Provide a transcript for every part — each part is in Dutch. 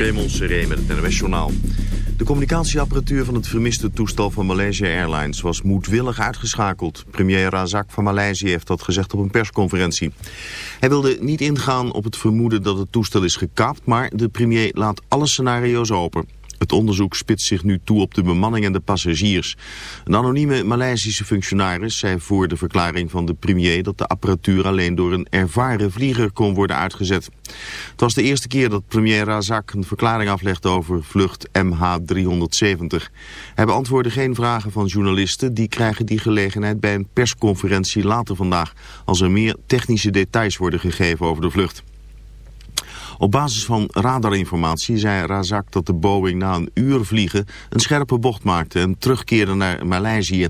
Raymond Seré met het NOS-journaal. De communicatieapparatuur van het vermiste toestel van Malaysia Airlines was moedwillig uitgeschakeld. Premier Razak van Maleisië heeft dat gezegd op een persconferentie. Hij wilde niet ingaan op het vermoeden dat het toestel is gekaapt, maar de premier laat alle scenario's open. Het onderzoek spitst zich nu toe op de bemanning en de passagiers. Een anonieme Maleisische functionaris zei voor de verklaring van de premier dat de apparatuur alleen door een ervaren vlieger kon worden uitgezet. Het was de eerste keer dat premier Razak een verklaring aflegde over vlucht MH370. Hij beantwoordde geen vragen van journalisten, die krijgen die gelegenheid bij een persconferentie later vandaag, als er meer technische details worden gegeven over de vlucht. Op basis van radarinformatie zei Razak dat de Boeing na een uur vliegen een scherpe bocht maakte en terugkeerde naar Maleisië.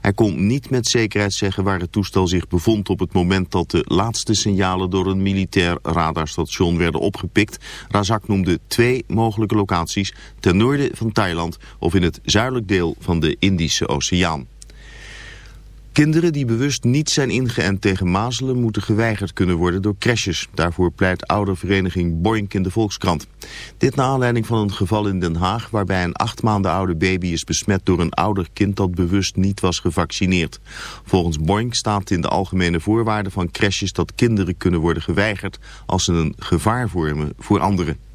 Hij kon niet met zekerheid zeggen waar het toestel zich bevond op het moment dat de laatste signalen door een militair radarstation werden opgepikt. Razak noemde twee mogelijke locaties ten noorden van Thailand of in het zuidelijk deel van de Indische Oceaan. Kinderen die bewust niet zijn ingeënt tegen mazelen moeten geweigerd kunnen worden door crèches. Daarvoor pleit oudervereniging Boink in de Volkskrant. Dit na aanleiding van een geval in Den Haag waarbij een acht maanden oude baby is besmet door een ouder kind dat bewust niet was gevaccineerd. Volgens Boink staat in de algemene voorwaarden van crèches dat kinderen kunnen worden geweigerd als ze een gevaar vormen voor anderen.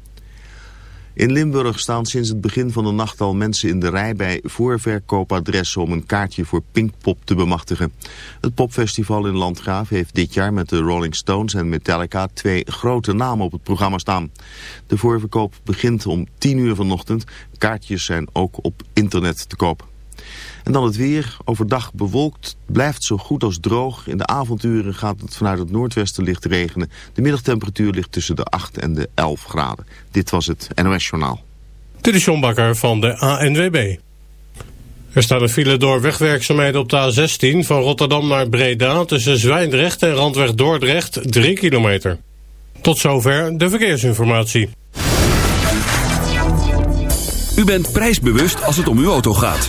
In Limburg staan sinds het begin van de nacht al mensen in de rij bij voorverkoopadressen om een kaartje voor Pinkpop te bemachtigen. Het popfestival in Landgraaf heeft dit jaar met de Rolling Stones en Metallica twee grote namen op het programma staan. De voorverkoop begint om 10 uur vanochtend. Kaartjes zijn ook op internet te koop. En dan het weer. Overdag bewolkt. Blijft zo goed als droog. In de avonduren gaat het vanuit het noordwesten licht regenen. De middagtemperatuur ligt tussen de 8 en de 11 graden. Dit was het NOS Journaal. Dit is John Bakker van de ANWB. Er staat een file door wegwerkzaamheden op de A16 van Rotterdam naar Breda... tussen Zwijndrecht en Randweg Dordrecht 3 kilometer. Tot zover de verkeersinformatie. U bent prijsbewust als het om uw auto gaat.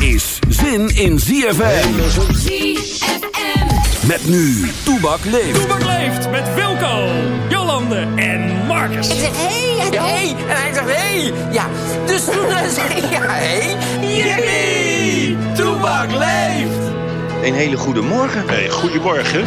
Is zin in ZFM. ZFM. Met nu, Toebak leeft. Toebak leeft met Wilco, Jolande en. Marcus. Ik zeg, hé, hey, hey. En hij zegt, hé. Hey. Ja, dus toen zei ik, ja, hé. Hey. Yippie! Toebak leeft! Een hele goede morgen. Hey, goedemorgen.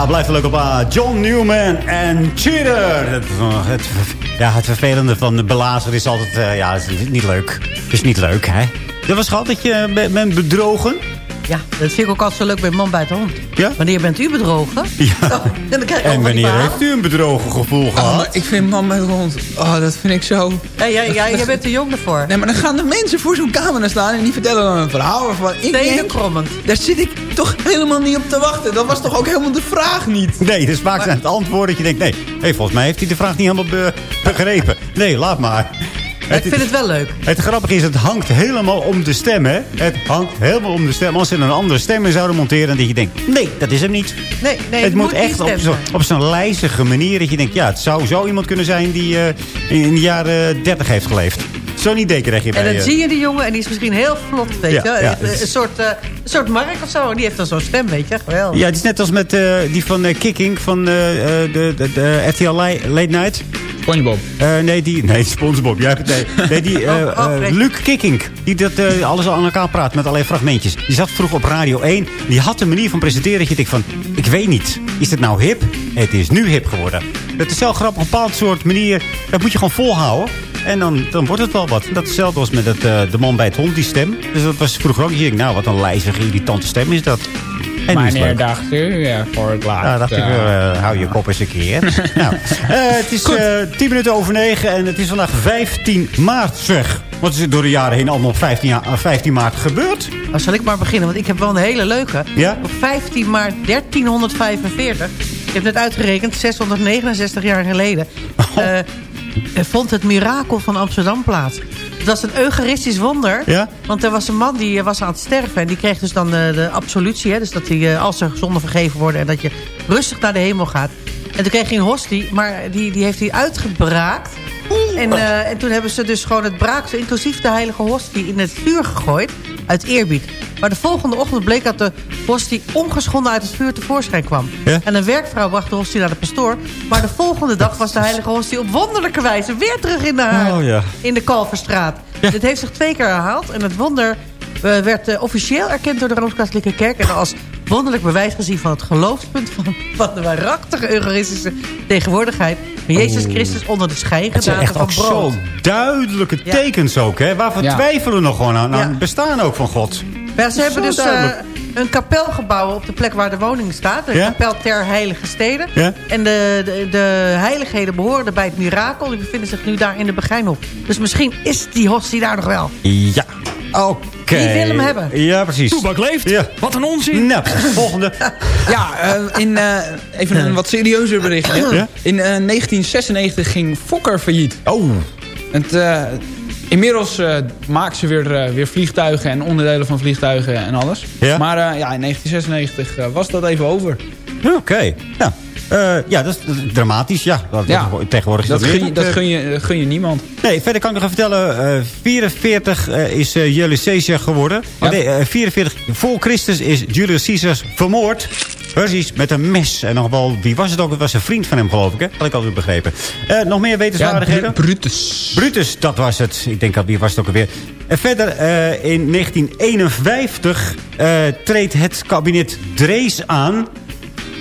Ja, blijft er leuk op. Uh, John Newman en Cheater. Het, het, ja, het vervelende van de belazer is altijd... Uh, ja, het is niet leuk. Het is niet leuk, hè? Dat was gehad dat je bent bedrogen. Ja, dat vind ik ook altijd zo leuk bij Man bij het Hond. Ja? Wanneer bent u bedrogen? Ja. Oh, en wanneer heeft u een bedrogen gevoel gehad? Oh, maar ik vind Man bij het Hond... Oh, dat vind ik zo... Hey, jij, jij, jij bent te jong ervoor. Nee, maar dan gaan de mensen voor zo'n camera staan... en die vertellen dan een verhaal waarvan ik denk... Daar zit ik toch helemaal niet op te wachten. Dat was toch ook helemaal de vraag niet? Nee, dus vaak zijn het antwoorden dat je denkt... nee, hey, volgens mij heeft hij de vraag niet helemaal begrepen. Nee, laat maar. Ik vind het wel leuk. Het grappige is, het hangt helemaal om de stem, hè? Het hangt helemaal om de stem. Als ze een andere stem in zouden monteren, dan denk je, denkt, nee, dat is hem niet. Nee, nee, het, moet, echt op zo'n op zo'n lijzige manier dat je denkt, ja, het zou zo iemand kunnen zijn die uh, in de jaren 30 heeft geleefd. Zo'n idee krijg je bij En dan zie je die jongen en die is misschien heel vlot, weet Ja, je. ja. Een, soort, uh, een soort Mark of zo. Die heeft dan zo'n stem, weet je. Geweldig. Ja, het is net als met uh, die van uh, Kicking van de, de, de RTL Late Night. SpongeBob. nee, die, nee, SpongeBob. Jij hebt het, nee, die oh, nee. Luc Kicking. Die dat alles aan elkaar praat met alleen fragmentjes. Die zat vroeger op Radio 1. Die had een manier van presenteren dat je denkt van... Ik weet niet. Is het nou hip? Het is nu hip geworden. Het is zo grappig. Een bepaald soort manier. Dat moet je gewoon volhouden. En dan, dan wordt het wel wat. Dat hetzelfde was met het, uh, de man bij het hond, die stem. Dus dat was vroeger ook. Je denkt, nou, wat een lijzige, irritante stem is dat. En Wanneer dacht u voor het laatst? Ja, dacht ik, eh, hou je kop eens een keer. nou, eh, het is eh 10 minuten over 9 en het is vandaag 15 maart, zeg. Wat is er door de jaren heen allemaal op 15, ja- eh, 15 maart gebeurd? Nou, zal ik maar beginnen, want ik heb wel een hele leuke. Ja? Op 15 maart 1345, ik heb net uitgerekend, 669 jaar geleden... Oh. eh, vond het mirakel van Amsterdam plaats. Het was een eucharistisch wonder. Ja? Want er was een man die eh, was aan het sterven. En die kreeg dus dan eh, de absolutie. Hè, dus dat hij, eh, als er zonden vergeven worden... en dat je rustig naar de hemel gaat. En toen kreeg hij een hostie. Maar die, die heeft hij uitgebraakt. En, en toen hebben ze dus gewoon het braaksel... inclusief de heilige hostie in het vuur gegooid. Uit eerbied. Maar de volgende ochtend bleek dat de hostie ongeschonden uit het vuur tevoorschijn kwam. Ja? En een werkvrouw bracht de hostie naar de pastoor. Maar de volgende dag was de heilige hostie op wonderlijke wijze... weer terug in de Oh ja. in de Kalverstraat. Dit heeft zich twee keer herhaald. En het wonder eh, werd eh, officieel erkend door de Rooms-Katholieke Kerk... en als wonderlijk bewijs gezien van het geloofspunt... van, van de waarachtige eucharistische tegenwoordigheid... van Jezus Christus onder de Het zijn echt van ook zo duidelijke Ja. tekens ook, hè? Waarvan Ja. twijfelen we nog gewoon aan, aan Ja. het bestaan ook van God. Ja, ze hebben dus eh, een kapel gebouwd op de plek waar de woning staat. Een Ja? kapel ter heilige steden. Ja? En de, de, de heiligheden behoren bij het mirakel. Die bevinden zich nu daar in de Begijnhof. Dus misschien is die hostie daar nog wel. Ja, oké. Wie wil hem hebben? Ja, precies. Toebak leeft. Ja. Wat een onzin. Nou, volgende. Ja, eh, in, eh, even een wat serieuzer berichtje. Ja? In eh, 1996 ging Fokker failliet. Oh, Het, eh, inmiddels eh maken ze weer, eh, weer vliegtuigen en onderdelen van vliegtuigen en alles. Ja? Maar eh, ja, in 1996 eh, was dat even over. oké. Nou, eh, ja, dat is, dat is dramatisch. Ja, dat, Ja. tegenwoordig is Dat, dat, gun, je, dat Eh, gun, je, gun je niemand. Nee, verder kan ik nog even vertellen. eh 44 eh, is uh, Julius Caesar geworden. Ja. Oh, nee, eh, 44 voor Christus is Julius Caesar vermoord. Precies, met een mes. En nog wel, wie was het ook? Het was een vriend van hem, geloof ik. Hè? Had ik altijd begrepen. Eh, nog meer wetenswaardigheden? Bru- Brutus. Brutus, dat was het. Ik denk, al, wie was het ook alweer? En verder, eh, in 1951 eh, treedt het kabinet Drees aan.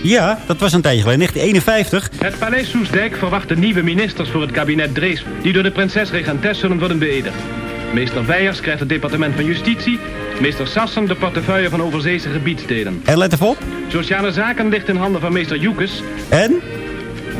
Ja, dat was een tijdje geleden. 1951. Het paleis Soesdijk verwacht de nieuwe ministers voor het kabinet Drees... die door de prinses-regentes zullen worden beëdigd. Meester Weijers krijgt het departement van Justitie... meester Sassen de portefeuille van overzeese gebiedsteden. En let even op. Sociale zaken ligt in handen van meester Joekes. En?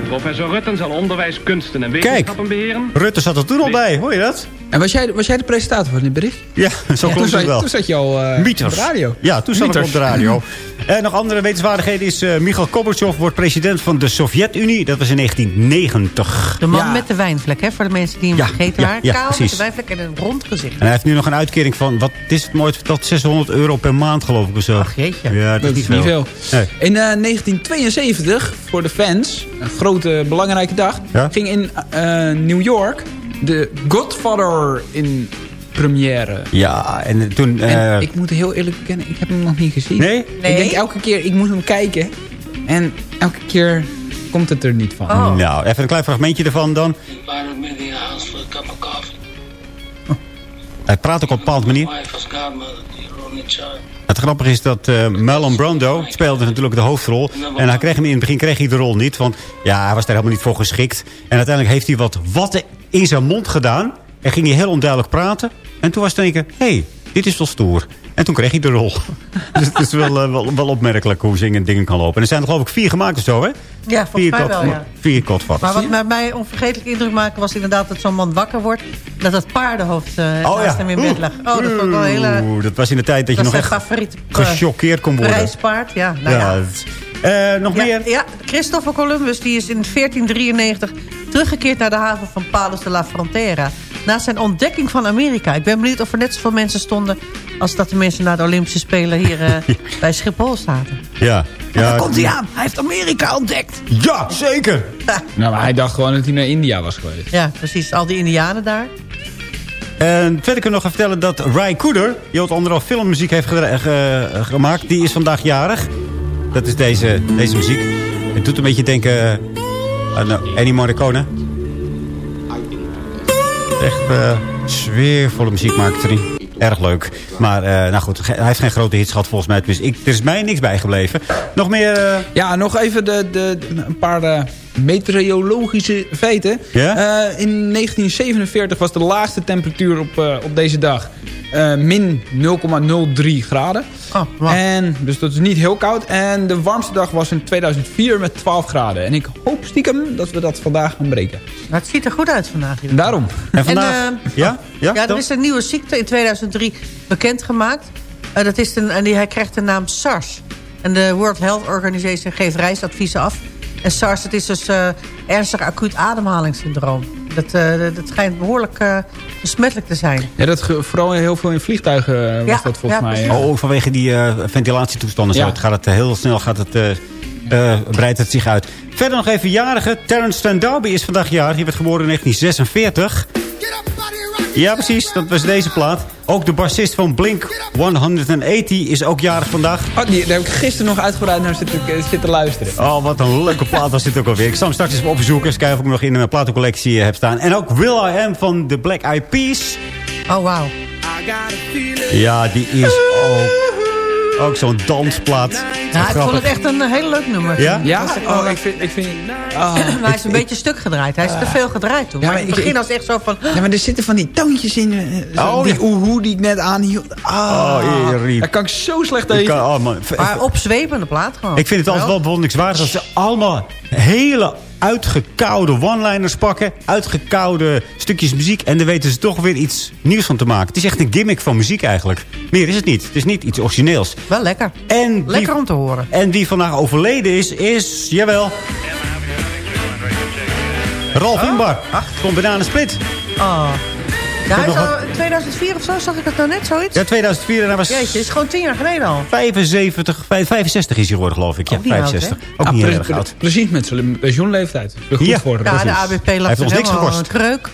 Professor Rutten zal onderwijs, kunsten en Kijk. wetenschappen beheren. Rutte zat er toen al bij, hoor je dat? En was jij, was jij de presentator van dit bericht? Ja, zo zat, het wel. toen zat je al eh, op de radio. Ja, toen zat ik Mieters. op de radio. En nog andere wetenswaardigheden is... eh Michail Gorbachev wordt president van de Sovjet-Unie. Dat was in 1990. De man Ja. met de wijnvlek, hè? Voor de mensen die hem Ja, vergeten ja, waren. ja, Kaal met precies. de wijnvlek en een rond gezicht. En hij heeft nu nog een uitkering van... Wat is het nooit verteld? 600 euro per maand, geloof ik. Of zo. Ach, jeetje. Ja, Dat is niet veel. Nee. In eh, 1972, voor de fans, een grote belangrijke dag... Ja? ging in eh, New York de Godfather in première. Ja, en toen... En eh, ik moet heel eerlijk bekennen, ik heb hem nog niet gezien. Nee? Nee? Ik denk elke keer, ik moet hem kijken. En elke keer komt het er niet van. Oh. Nou, even een klein fragmentje ervan dan. Hij praat ook op een bepaalde manier. Het grappige is dat eh Marlon Brando speelde natuurlijk de hoofdrol. En hij kreeg hem in het begin kreeg hij de rol niet. Want ja, hij was daar helemaal niet voor geschikt. En uiteindelijk heeft hij wat watten in zijn mond gedaan. En ging hij heel onduidelijk praten. En toen was het keer, hé, hey, dit is wel stoer. En toen kreeg hij de rol. dus het is wel, eh, wel, wel opmerkelijk hoe zingen dingen kan lopen. En er zijn er geloof ik vier gemaakt of zo, hè? Ja, volgens Vier mij wel, ja. Vier. Maar wat mij onvergetelijk indruk maakte was inderdaad dat zo'n man wakker wordt. Dat het paardenhoofd eh naast hem in bed lag. Oh, dat vond ik wel heel... eh, dat was in de tijd dat, dat je nog echt favoriete eh, gechoqueerd kon worden. reispaard. Ja, nou ja. het- eh, nog Ja, meer? ja, Christopher Columbus die is in 1493 teruggekeerd naar de haven van Palos de la Frontera. Na zijn ontdekking van Amerika. Ik ben benieuwd of er net zoveel mensen stonden... als dat de mensen naar de Olympische Spelen hier eh, bij Schiphol zaten. Ja. Ja, daar komt hij aan. Hij heeft Amerika ontdekt. Ja, zeker. Nou, maar hij dacht gewoon dat hij naar India was geweest. Ja, precies. Al die indianen daar. En verder kunnen we nog vertellen dat Ry Cooder... die ook onder al filmmuziek heeft ge- gemaakt... die is vandaag jarig. Dat is deze, deze muziek. Het doet een beetje denken eh, aan uh, Ennio Morricone. Echt eh sfeervolle muziek maakt hij. Erg leuk. Maar eh, nou goed, hij heeft geen grote hits gehad volgens mij. Dus ik, er is mij niks bijgebleven. Nog meer... eh, Ja, nog even de, de, een paar eh, meteorologische feiten. Ja? Eh, in 1947 was de laagste temperatuur op, eh, op deze dag eh, min 0,03 graden. En, dus dat is niet heel koud. En de warmste dag was in 2004 met 12 graden. En ik hoop stiekem dat we dat vandaag gaan breken. Nou, het ziet er goed uit vandaag. Daarom. En vandaag... En, eh, ja? Ja, ja, er is een nieuwe ziekte in 2003 bekendgemaakt. Uh, dat is een, en die, hij krijgt de naam SARS. En de World Health Organization geeft reisadviezen af. En SARS, dat is dus uh, ernstig acuut ademhalingssyndroom. Dat, uh, dat schijnt behoorlijk uh, besmettelijk te zijn. Ja, dat vooral heel veel in vliegtuigen was Ja, dat volgens ja, mij. Oh, vanwege die eh, ventilatietoestanden. Ja. Zo. Het gaat het eh, heel snel gaat het, eh, eh, breidt het zich uit. Verder nog even jarige. Terence Stan D'Arby is vandaag jarig. Die werd geboren in 1946. Ja, precies. Dat was deze plaat. Ook de bassist van Blink 180 is ook jarig vandaag. Oh, die, daar heb ik gisteren nog uitgebreid naar zitten, eh, zitten luisteren. Oh, wat een leuke plaat was dit ook alweer. Ik zal hem straks eens opzoeken. Eens kijken of ik hem nog in mijn platencollectie eh, heb staan. En ook Will I Am van The Black Eyed Peas. Oh, wauw. Ja, die is ook, ook zo'n dansplaat. Ja, ik vond het echt een eh, heel leuk nummer. Ja? Ja? Oh, ik vind... Ik vind ah. hij is een beetje stuk gedraaid. Hij is te veel gedraaid toen. Ja, maar maar in het ik- begin was het echt zo van... Ja, maar er zitten van die toontjes in. eh, zo Oh, die oehoe die ik net aanhield. Ah, Oh, daar kan ik zo slecht tegen. kan- oh, man. Maar opzwepende plaat gewoon. Ik vind het altijd wel bewonderingswaardig dat ze allemaal hele uitgekoude one-liners pakken. Uitgekoude stukjes muziek. En daar weten ze toch weer iets nieuws van te maken. Het is echt een gimmick van muziek eigenlijk. Meer is het niet. Het is niet iets origineels. Wel lekker. En wie, Lekker om te horen. en wie vandaag overleden is, is, jawel... Ralf Inbar. Komt bijna aan een split. Oh. Ja, hij is nog al in 2004 of zo, zag ik het nou net, zoiets? Ja, 2004 en hij was Jeetje, is gewoon tien jaar geleden al. 75, 65 is hij geworden, geloof ik. Ja, Ook niet oud, 65. hè? Ook Ja, niet pre- erg pre- oud. Precies met zijn pensioenleeftijd. Goed Ja. voor Ja, de. ABP Hij lag heeft ons niks gekost. een kreuk.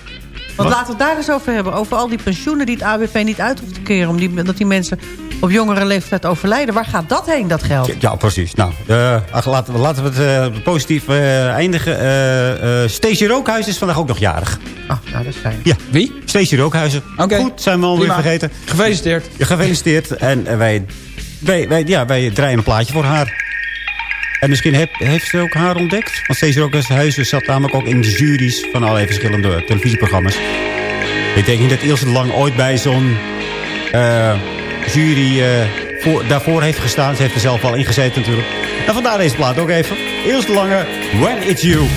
Want Wat? laten we het daar eens over hebben. Over al die pensioenen die het ABP niet uit hoeft te keren. Om die, dat die mensen op jongere leeftijd overlijden. Waar gaat dat heen, dat geld? Ja, precies. Nou, eh, ach, laten, we, laten we het eh, positief eh, eindigen. Eh eh Stacey Rookhuis is vandaag ook nog jarig. Oh, nou, dat is fijn. Ja, Wie? Stacey Rookhuizen. Oké. Goed, zijn we alweer vergeten. Gefeliciteerd. Ja, gefeliciteerd. En wij, wij, wij, ja, wij draaien een plaatje voor haar. En misschien heeft ze ook haar ontdekt. Want Stacey Rookhuizen zat namelijk ook in de juries van allerlei verschillende televisieprogramma's. Ik denk niet dat Ilse Lang ooit bij zo'n eh, jury eh, voor, daarvoor heeft gestaan. Ze heeft er zelf wel in gezeten natuurlijk. En vandaar deze plaat ook even. Ilse Lange, When It's You.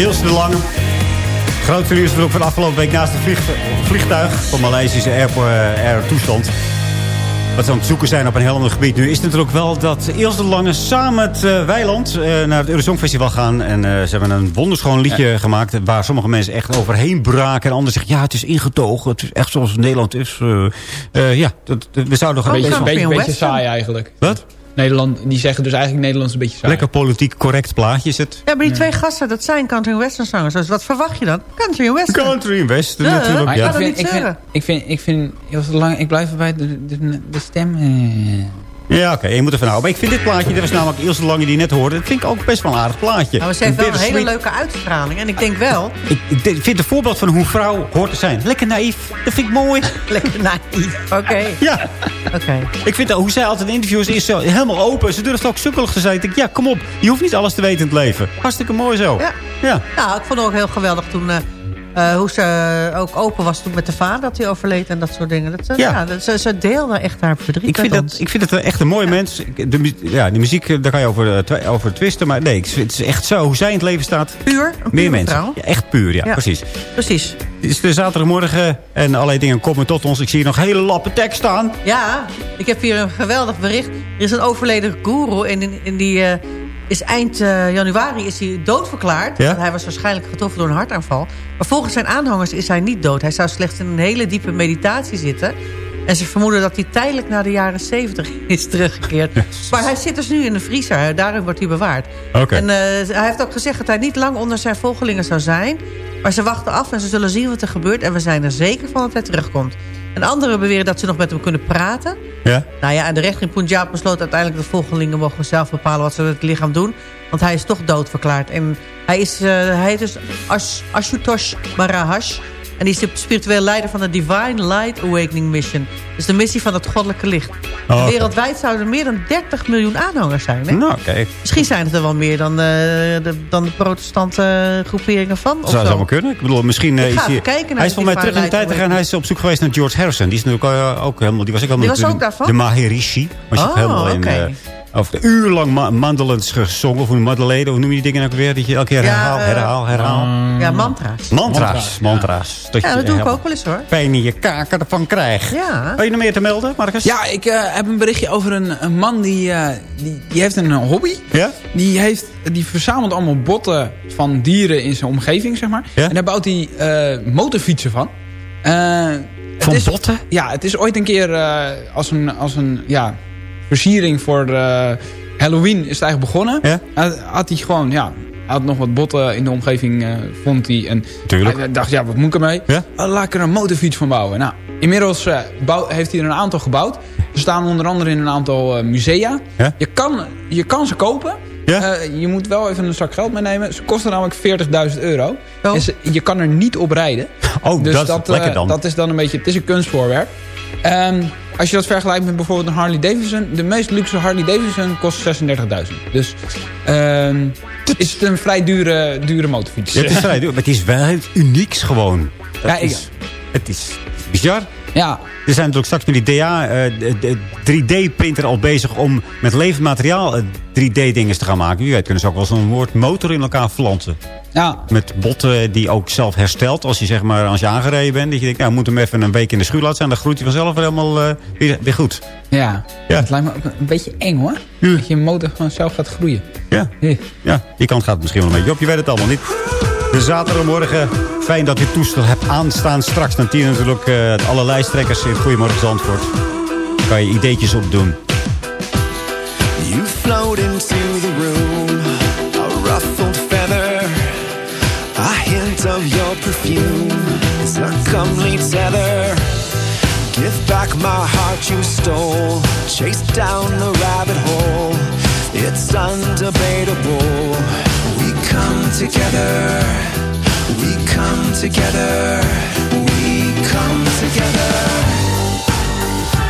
Ilse de Lange. Nieuws natuurlijk van de afgelopen week naast het vlieg- vliegtuig van Maleisische air, eh, air toestand. Wat ze aan het zoeken zijn op een heel ander gebied. Nu is het natuurlijk wel dat Ilse de Lange samen met eh, Weiland eh, naar het Eurosong Festival gaan. En eh, ze hebben een wonderschoon liedje gemaakt. Waar sommige mensen echt overheen braken. En anderen zeggen, ja, het is ingetogen. Het is echt zoals Nederland is. Ja, dat, dat- we zouden nog Een beetje, beetje, beetje saai eigenlijk. Wat? Nederland, die zeggen dus eigenlijk Nederlands een beetje saai. Lekker politiek correct plaatje is het. Ja, maar die twee gasten, dat zijn country en western zangers. Dus wat verwacht je dan? Country en western. Country en western Ja, natuurlijk, Maar ja. ik, vind, niet ik, vind, ik vind, ik vind, ik blijf erbij de, de, de stem. eh. Ja, oké, je moet ervan houden. Maar ik vind dit plaatje, dat was namelijk Ilse Lange die net hoorde. Dat vind ik ook best wel een aardig plaatje. Nou, ze heeft wel een hele leuke uitstraling. En ik denk wel... Ik, ik vind een voorbeeld van hoe vrouw hoort te zijn. Lekker naïef, dat vind ik mooi. Lekker naïef. Oké. Ja, Oké. ik vind dat, hoe zij altijd in interviews is, zo helemaal open. Ze durft ook sukkelig te zijn. Ik denk, ja, kom op. Je hoeft niet alles te weten in het leven. Hartstikke mooi zo. Ja. Ja. Nou, ik vond het ook heel geweldig toen... eh, eh, hoe ze eh, ook open was toen met de vader dat hij overleed en dat soort dingen. Dat, ze- Ja. ja. dat, ze, ze deelde echt haar verdriet Ik vind, dat, ons. ik vind het echt een mooi mens. De, ja, de muziek, eh, daar kan je over, eh, over twisten. Maar nee, het is echt zo hoe zij in het leven staat. Puur. Een Meer mensen. Ja, echt puur, ja, precies. Precies. Het is de zaterdagmorgen en allerlei dingen komen tot ons. Ik zie hier nog hele lappen tekst staan. Ja, ik heb hier een geweldig bericht. Er is een overleden guru en in, in die eh, is eind eh, januari is hij doodverklaard. Ja? Hij was waarschijnlijk getroffen door een hartaanval. Maar volgens zijn aanhangers is hij niet dood. Hij zou slechts in een hele diepe meditatie zitten. En ze vermoeden dat hij tijdelijk naar de jaren 70 is teruggekeerd. Maar hij zit dus nu in de vriezer. Daarin wordt hij bewaard. Oké. En eh, hij heeft ook gezegd dat hij niet lang onder zijn volgelingen zou zijn. Maar ze wachten af en ze zullen zien wat er gebeurt. En we zijn er zeker van dat hij terugkomt. En anderen beweren dat ze nog met hem kunnen praten. Ja? Nou ja, en de rechter in Punjab besloot uiteindelijk... dat volgelingen mogen zelf bepalen wat ze met het lichaam doen. Want hij is toch doodverklaard. En hij is, eh, hij heet dus Ash, Ashutosh. En die is de spiritueel leider van de Divine Light Awakening Mission. Dus de missie van het goddelijke licht. Oh. Wereldwijd zouden er meer dan 30 miljoen aanhangers zijn. Hè? Nou, oké. Misschien zijn het er wel meer dan, eh, de, dan de protestante groeperingen van. Zou zo. zou maar kunnen. Ik bedoel, misschien eh, is hij... naar hij is volgens mij terug in de tijd gegaan. Hij is op zoek geweest naar George Harrison. Die is natuurlijk eh, ook helemaal... Die was ook helemaal Die was de, ook daarvan? De Maharishi. Was Oh, helemaal in... of uurlang ma mandelens gezongen. Of Madeleine, hoe noem je die dingen ook weer? Dat je elke keer Ja, herhaal, eh, herhaal, herhaal. Ja, mantra's. mantra's, mantra's. Ja, dat je doe ik ook wel eens hoor. Pijn in je kaken ervan krijgt. Ja. Heb je nog meer te melden, Marcus? Ja, ik eh, heb een berichtje over een, een man die, eh, die, die heeft een hobby. Ja? Die, heeft, die verzamelt allemaal botten van dieren in zijn omgeving, zeg maar. Ja? En daar bouwt hij eh, motorfietsen van. Eh, Van is- botten? Ja, het is ooit een keer eh, als een, als een ja, versiering voor eh, Halloween is het eigenlijk begonnen. Ja? Had, hij gewoon, ja, had nog wat botten in de omgeving, eh, vond hij. En Tuurlijk. hij dacht, ja, wat moet ik ermee? Ja? Uh, laat ik er een motorfiets van bouwen. Nou, inmiddels eh, bouw- heeft hij er een aantal gebouwd. Ze staan onder andere in een aantal musea. Ja? Je, kan, je kan ze kopen. Ja? Je moet wel even een zak geld meenemen. Ze kosten namelijk 40.000 euro. Oh. En ze- je kan er niet op rijden. Oh, Dus dat is dat, lekker dan. dat is dan een beetje... Het is een kunstvoorwerp. Ehm, als je dat vergelijkt met bijvoorbeeld een Harley Davidson... de meest luxe Harley Davidson kost 36.000. Dus ehm, is het een vrij dure, dure motorfiets. Het is vrij duur, maar het is wel unieks gewoon. Dat Ja, ik- is, het is bizar. Ja, Er zijn natuurlijk straks met die DA, eh, de- de 3D-printer al bezig om met levend materiaal eh, 3D-dingen te gaan maken. Wie weet kunnen ze ook wel zo'n woord motor in elkaar flansen. Ja, Met botten die ook zelf herstelt als je, zeg maar, als je aangereden bent. Dat je denkt, nou, we moeten hem even een week in de schuur laten staan. Dan groeit hij vanzelf weer helemaal eh, weer, weer goed. ja. Ja. Het lijkt me ook een beetje eng hoor. Ja. Dat je motor gewoon zelf gaat groeien. Ja, Ja. ja, die kant gaat het misschien wel een beetje op. Je weet het allemaal niet. De zaterdagmorgen. Fijn dat je het toestel hebt aanstaan. Straks dan tien natuurlijk eh, alle lijsttrekkers in Goedemorgen Zandvoort. Kan je ideetjes opdoen. You float into hint of your perfume is a comely tether. Give back my heart you stole, chase down the rabbit hole. It's undebatable. We come together, we come together, we come together.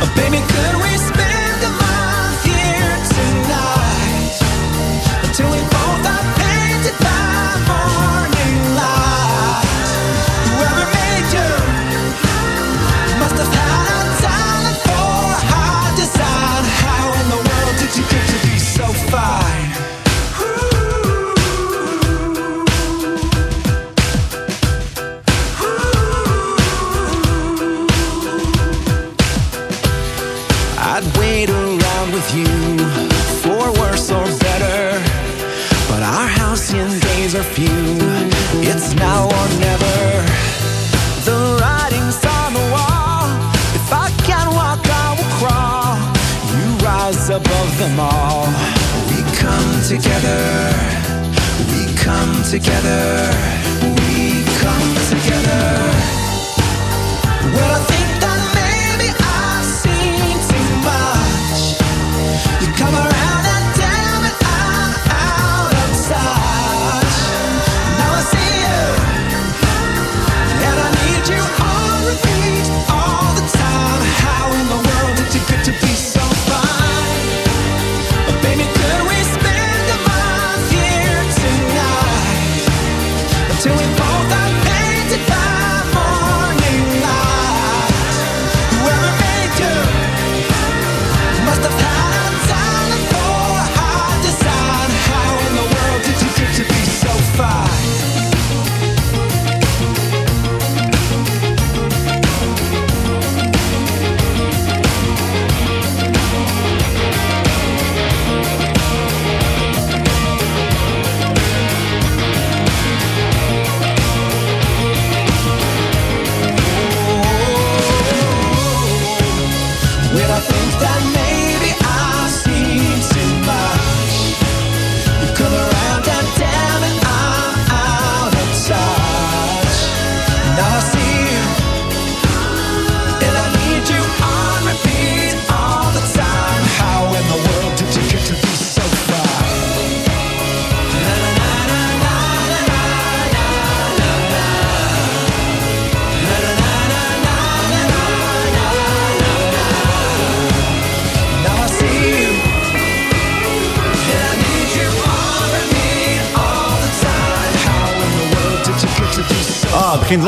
Oh, baby, could we spend a month here tonight until we them all. We come together, we come together.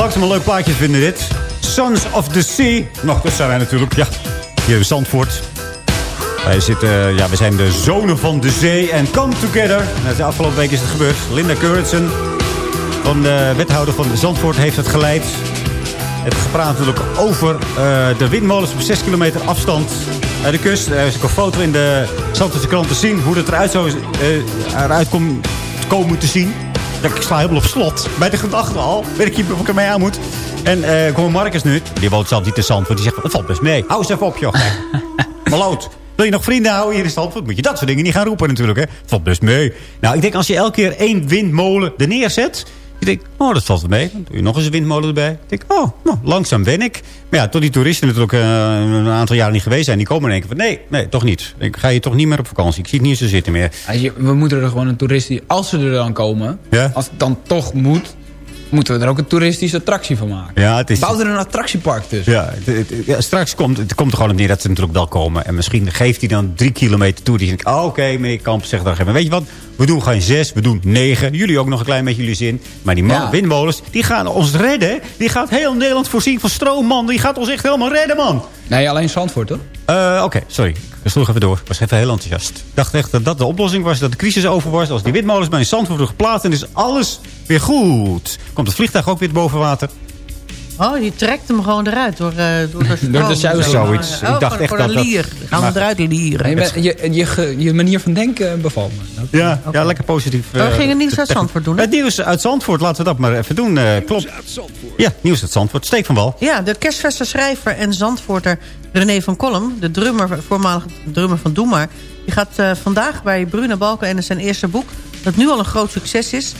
Langzaam een leuk plaatje vinden dit. Sons of the Sea. Nog, dat zijn wij natuurlijk. Ja, hier in Zandvoort. Wij zitten, ja, we zijn de zonen van de zee en come together. De afgelopen week is het gebeurd. Linda Curritsen, van de wethouder van Zandvoort, heeft het geleid. Het gepraat natuurlijk over eh, de windmolens op 6 kilometer afstand bij de kust. Er is ook een foto in de Zandvoortse krant te zien hoe het eruit zou eh, eruit kom, komen te zien. Ik sla helemaal op slot. Bij de gedachte al. Weet ik niet of ik ermee aan moet. En eh kom Marcus nu. Die woont zelf niet in Zandvoort. Die zegt, het valt best mee. Hou eens even op, joh. Maloot. Wil je nog vrienden houden hier in Zandvoort? Moet je dat soort dingen niet gaan roepen natuurlijk. Hè? Het valt best mee. Nou, ik denk als je elke keer één windmolen er neerzet... Je denkt, oh, dat valt wel mee. Dan doe je nog eens een windmolen erbij. Ik denk, oh, nou, langzaam ben ik. Maar ja, tot die toeristen natuurlijk eh, een aantal jaren niet geweest zijn... die komen en denken van, nee, nee, toch niet. Ik ga je toch niet meer op vakantie. Ik zie het niet zo zitten meer. We moeten er gewoon een toeristie... Als ze er dan komen, Ja? als het dan toch moet... moeten we er ook een toeristische attractie van maken. Ja, het is... Bouw er een attractiepark tussen. Ja, het- het- ja, straks komt het komt er gewoon op neer dat ze natuurlijk wel komen. En misschien geeft hij dan drie kilometer toe. Die denkt, oh, oké, meneer Kamp zegt dan. Weet je wat, we doen geen zes, we doen negen. Jullie ook nog een klein beetje jullie zin. Maar die man, Ja. windmolens, die gaan ons redden. Die gaat heel Nederland voorzien van stroom, man. Die gaat ons echt helemaal redden, man. Nee, alleen Zandvoort, hoor. Eh, Oké, sorry. Ik sloeg even door. Ik was even heel enthousiast. Ik dacht echt dat dat de oplossing was. Dat de crisis over was. Als die windmolens bij een Zandvoort worden geplaatst... en is alles weer goed. Komt het vliegtuig ook weer boven water? Oh, die trekt hem gewoon eruit door, eh door de stroom. Door de. Zoiets. Oh, Ik dacht voor- echt dat lier. Gaan we Maar- eruit lieren. Je, je, je, manier van denken bevalt me. Ja, ja lekker positief. Maar we eh, gingen nieuws uit Zandvoort doen, hè? Het nieuws uit Zandvoort, laten we dat maar even doen. eh, klopt. Ja, nieuws uit Zandvoort. Steek van wal. Ja, de kerstverse schrijver en zandvoorter René van Kolm... de drummer, voormalig drummer van Doe Maar... die gaat eh, vandaag bij Bruna Balken en zijn eerste boek... dat nu al een groot succes is,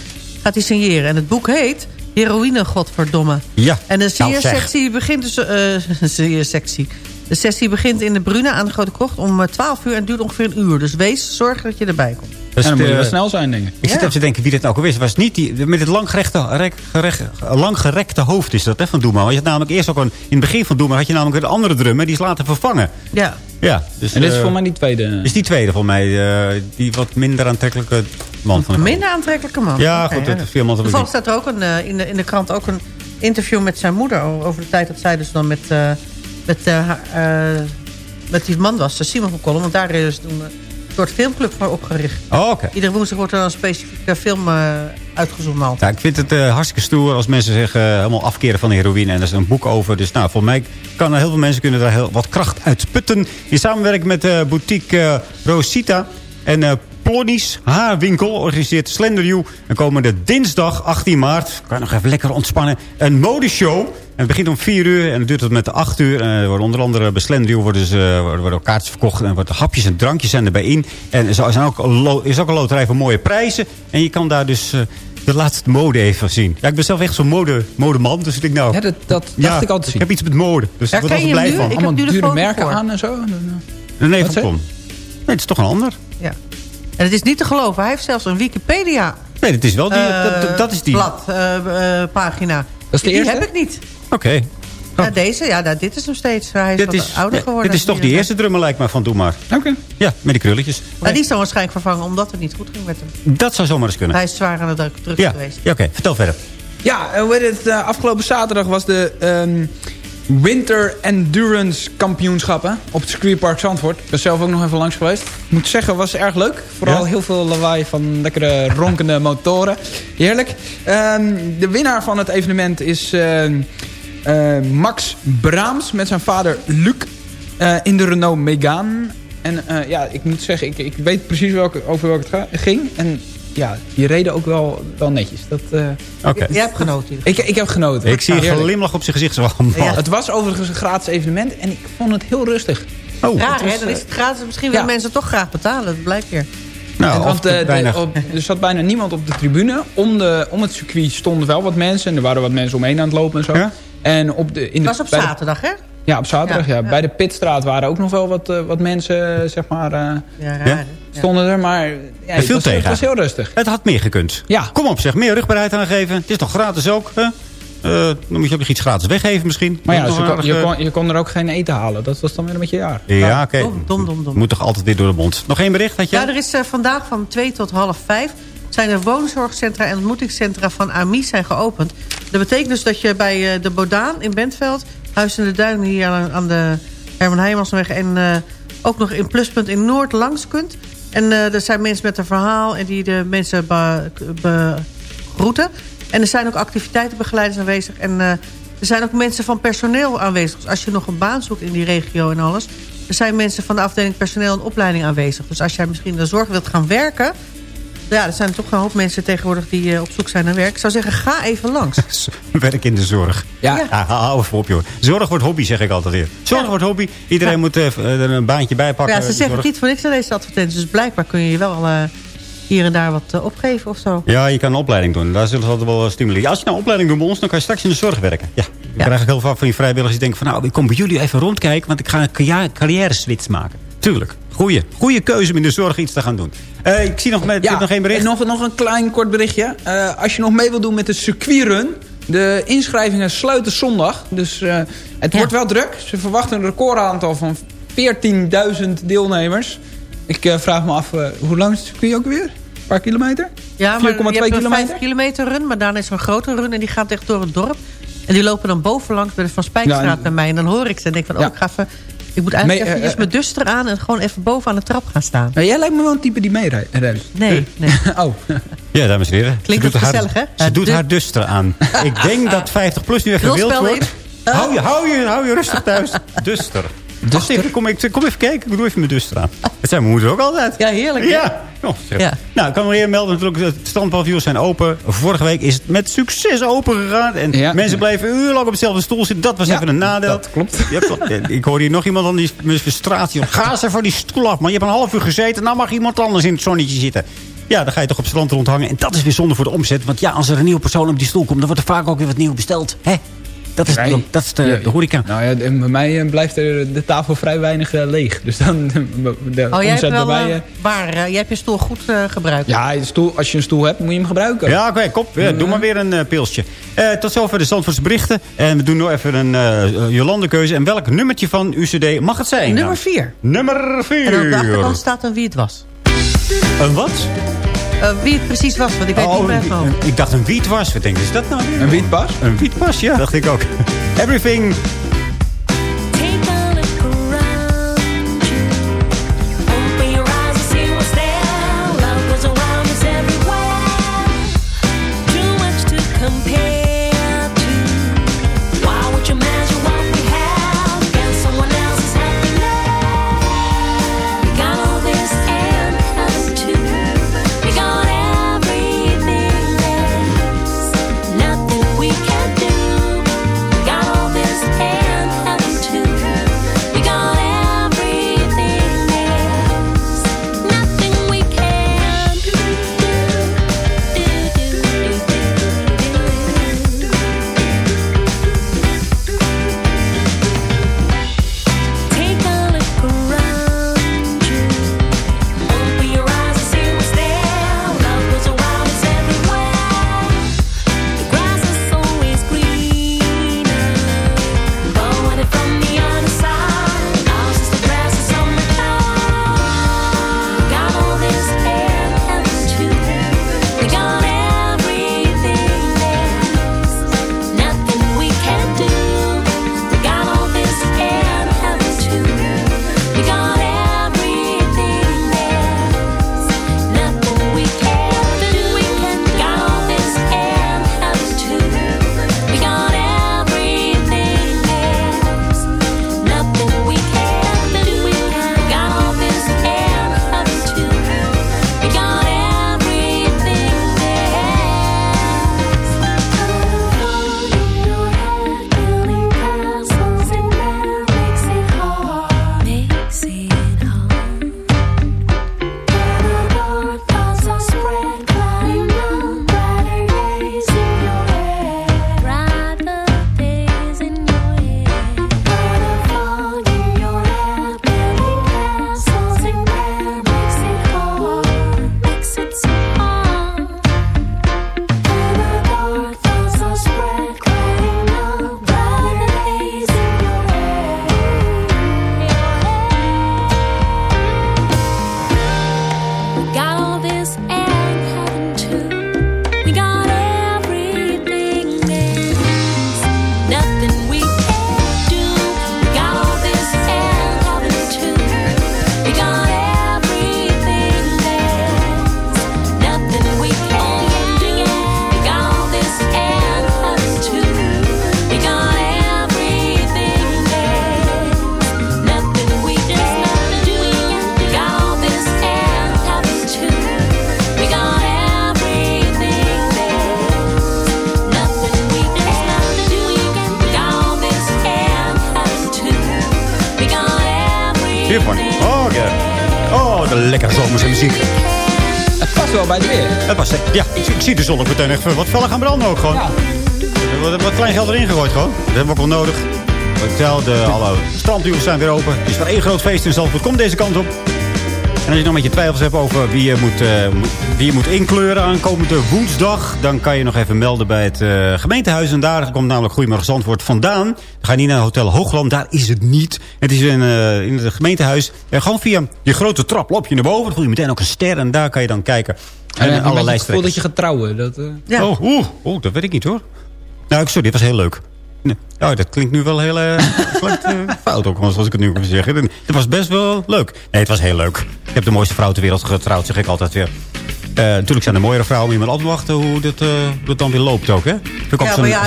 gaat hij signeren. En het boek heet Heroïne, godverdomme. Ja. En de Nou, siersectie begint dus... eh siersectie. De sessie begint in de Bruna aan de Grote Krocht om eh, 12 uur... en duurt ongeveer een uur. Dus wees, zorg dat je erbij komt. Dus en dan moet je wel snel zijn, denk ik. Ik zit even te denken wie dit nou ook is. Was niet die, met het langgerekte, rek, gerek- langgerekte hoofd is dat, hè, van Doema. Want je had namelijk eerst ook een, in het begin van Doema had je namelijk een andere drummer. Die is later vervangen. Ja. Ja, dus, En dit is eh, voor mij die tweede. is die tweede voor mij. eh, die wat minder aantrekkelijke man van Een de minder aantrekkelijke man. Ja, goed, dat Toevallig staat er ook een, eh, in, de, in de krant ook een interview met zijn moeder... over de tijd dat zij dus dan met, eh, met, eh, met die man was, Simon van Kolm. Want daar is toen een soort filmclub voor opgericht. Oh, oké. Iedere woensdag wordt er dan een specifieke film uitgezonden altijd. Ja, ik vind het hartstikke stoer als mensen zich eh, helemaal afkeren van de heroïne. En er is een boek over. Dus nou, voor mij kan er heel veel mensen kunnen daar heel wat kracht uit putten. In samenwerking met de boutique Rosita en Plonnies Haarwinkel organiseert Slender You. En komende dinsdag 18 maart, kan je nog even lekker ontspannen, een modeshow. het begint om 4 uur en het duurt tot met 8 uur. En er worden onder andere bij Slendio worden, ze, eh, worden kaartjes verkocht. En er worden hapjes en drankjes zijn erbij in. En er zijn ook, is ook een loterij van mooie prijzen. En je kan daar dus... eh, de laatste mode even zien. Ja, ik ben zelf echt zo'n mode, modeman. Dus ik denk nou... Ja, dat, dat dacht ik altijd Ik heb iets met mode. Dus ik word er altijd blij van. Allemaal dure merken aan en zo. Nee, Wat van Kom. Nee, het is toch een ander. En het is niet te geloven. Hij heeft zelfs een Wikipedia Nee, dat is wel die. eh, dat, dat- is die. blad, eh, eh, pagina. Dat is de die eerste? heb ik niet. Oké. Ja, deze, ja, nou, dit is hem steeds. Hij is Dit wat is, ouder ja, geworden. dit is toch die eerste drummer lijkt me van Doe Maar. Oké. Ja, met die krulletjes. Ja, die is dan waarschijnlijk vervangen omdat het niet goed ging met hem. Dat zou zomaar eens kunnen. Hij is zwaar aan de druk, Ja, geweest. ja oké. Vertel verder. Ja, hoe heet het? afgelopen zaterdag was de ehm, Winter Endurance Kampioenschappen op het circuitpark Zandvoort. Ik ben zelf ook nog even langs geweest. Ik moet zeggen, was erg leuk. Vooral Ja? heel veel lawaai van lekkere ronkende motoren. Heerlijk. Ehm, de winnaar van het evenement is ehm, eh, Max Braams met zijn vader Luc eh, in de Renault Megane. En eh, ja, ik moet zeggen, ik, ik weet precies welke, over welke het ging. En ja, die reden ook wel, wel netjes. Dat, eh, Oké. Jij hebt genoten. ik, ik heb genoten. Ik zie een glimlach op zijn gezicht. Zo. Ja, het was overigens een gratis evenement en ik vond het heel rustig. Oh, Raar, het was, hè? Dan is eh, het gratis. Misschien willen ja. mensen toch graag betalen. Dat blijkt weer. nou, of want, eh, de- weinig. op- er zat bijna niemand op de tribune. Om, de, om het circuit stonden wel wat mensen. En er waren wat mensen omheen aan het lopen en zo. Ja? En op de, in de, Het was op zaterdag, hè? Ja, op zaterdag. Ja, Ja, ja. Bij de Pitstraat waren ook nog wel wat, eh, wat mensen, eh, zeg maar, eh, Ja, raar. Stonden er. Maar ja, het, viel was, tegen. het was heel rustig. Het had meer gekund. Ja. Kom op zeg, meer rugbaarheid aangeven. Het is toch gratis ook? Hè? Eh, dan moet je ook nog iets gratis weggeven misschien. Maar ja, kon- je, kon, je kon er ook geen eten halen. Dat was dan weer een beetje jaar. Ja, oké. Dom, dom, dom, dom. Moet toch altijd weer door de mond. Nog één bericht had je? Ja, er is eh, vandaag van 2 tot half 5 zijn er woonzorgcentra en ontmoetingscentra van AMI zijn geopend. Dat betekent dus dat je bij eh, de Bodaan in Bentveld, Huis in de Duinen hier aan, aan de Herman Heijmansweg en eh, ook nog in Pluspunt in Noord langs kunt. En eh, er zijn mensen met een verhaal en die de mensen be- begroeten. En er zijn ook activiteitenbegeleiders aanwezig. En eh, er zijn ook mensen van personeel aanwezig. Dus als je nog een baan zoekt in die regio en alles... er zijn mensen van de afdeling personeel en opleiding aanwezig. Dus als jij misschien in de zorg wilt gaan werken... ja, er zijn toch een hoop mensen tegenwoordig die eh, op zoek zijn naar werk. Ik zou zeggen, ga even langs. Werk in de zorg. Ja. Ja, hou even op joh. Zorg wordt hobby, zeg ik altijd weer. Zorg Ja. wordt hobby. Iedereen Ja. moet eh, er een baantje bij pakken. ja, ze zeggen het niet voor niks aan deze advertenties. Dus blijkbaar kun je je wel eh, hier en daar wat eh, opgeven of zo. Ja, je kan een opleiding doen. Daar zullen ze altijd wel stimuleren. Als je nou een opleiding doet bij ons, dan kan je straks in de zorg werken. Ja, ik krijg ook heel vaak van die vrijwilligers die denken van... nou, ik kom bij jullie even rondkijken, want ik ga een carrière- carrière-switch maken. Tuurlijk. Goeie, goeie keuze om in de zorg iets te gaan doen. Eh, ik zie nog, met, ik heb nog één bericht. en Nog, nog een klein kort berichtje. Eh, als je nog mee wil doen met de circuitrun... de inschrijvingen sluiten zondag. Dus eh, het wordt wel druk. Ze verwachten een recordaantal van 14.000 deelnemers. Ik eh, vraag me af, hoe lang is het circuit ook weer? Een paar kilometer? 4,2 Ja, maar je hebt een kilometer? 5 kilometer run, maar daarna is er een grotere run... en die gaat echt door het dorp. En die lopen dan bovenlangs bij de Van Spijkstraat Ja, en- bij mij. En dan hoor ik ze en denk van, oh, Ja. ik ga even... Ik moet eigenlijk Nee, even eh, mijn duster aan... en gewoon even boven aan de trap gaan staan. Nou, jij lijkt me wel een type die meerijdt. Nee, nee. oh. Ja, dames en heren. Klinkt ze doet het haar, gezellig, hè? Ze Ja, doet haar duster aan. Ik denk dat 50 plus nu even wild Rolspel wordt. Hou je, hou, je, hou je rustig thuis. Duster. Even, kom, ik, kom even kijken. Ik doe even mijn duster aan. Dat zijn mijn moeder ook altijd. Ja, heerlijk. Ja. Oh. Ja. Nou, ik kan weer melden. Natuurlijk, de strandpavioens zijn open. Vorige week is het met succes open gegaan. En Ja. mensen bleven urenlang op dezelfde stoel zitten. Dat was Ja, even een nadeel. dat klopt. Ik hoorde hier nog iemand aan die frustratie. Ga even van die stoel af. Maar je hebt een half uur gezeten. Nou mag iemand anders in het zonnetje zitten. Ja, dan ga je toch op het strand rondhangen. En dat is weer zonde voor de omzet. Want ja, als er een nieuwe persoon op die stoel komt... dan wordt er vaak ook weer wat nieuw besteld. Hè? Dat is, Nee. dat is de, Ja, de horeca. Nou ja, bij mij eh, blijft er de tafel vrij weinig eh, leeg. Dus dan de, de Oh, jij hebt wel bij mij... eh, waar, jij hebt je stoel goed eh, gebruikt. ja, je stoel, als je een stoel hebt, moet je hem gebruiken. Ja, oké, kop. Ja, doe maar weer een pilsje. Eh, tot zover de Zandvoortse berichten. En we doen nog even een uh, Jolande-keuze. En welk nummertje van UCD mag het zijn? Nummer Nou, 4. Nummer 4. En op de achterkant staat een wie het was. Een wat? Eh, wie het precies was, want ik weet niet Oh, meer een- van. ik dacht een wietwas. Wat denk je, is dat nou weer? Een wietpas? Een wietpas, ja. Dacht ik ook. Everything even wat feller gaan branden ook gewoon. Er wordt wat klein geld erin gegooid gewoon. Dat hebben we ook wel nodig. Hotel, de, alle strandduwen zijn weer open. Het is weer één groot feest in Zandvoort. Kom deze kant op. En als je nog een beetje twijfels hebt over wie je moet, eh, moet- wie je moet inkleuren aankomende woensdag... dan kan je nog even melden bij het eh, gemeentehuis. En daar komt namelijk Goedemorgen Zandvoort vandaan. Dan ga je niet naar Hotel Hoogland, daar is het niet. Het is in, eh, in het gemeentehuis. En gewoon via je grote trap loop je naar boven. Dan voel je meteen ook een ster en daar kan je dan kijken. En, en allerlei het gevoel dat je gaat trouwen. Dat, eh, Oh, oeh, oeh, dat weet ik niet hoor. Nou, ik- sorry, dit was heel leuk. Nee. Oh, dat klinkt nu wel heel eh, klinkt, eh, fout ook, zoals ik het nu kan zeggen. Het was best wel leuk. Nee, het was heel leuk. Ik heb de mooiste vrouw ter wereld getrouwd, zeg ik altijd weer. Eh, natuurlijk zijn er mooiere vrouwen, je moet altijd wachten hoe dit, eh, hoe dit dan weer loopt ook, hè? Ik Ja, zo'n maar ja,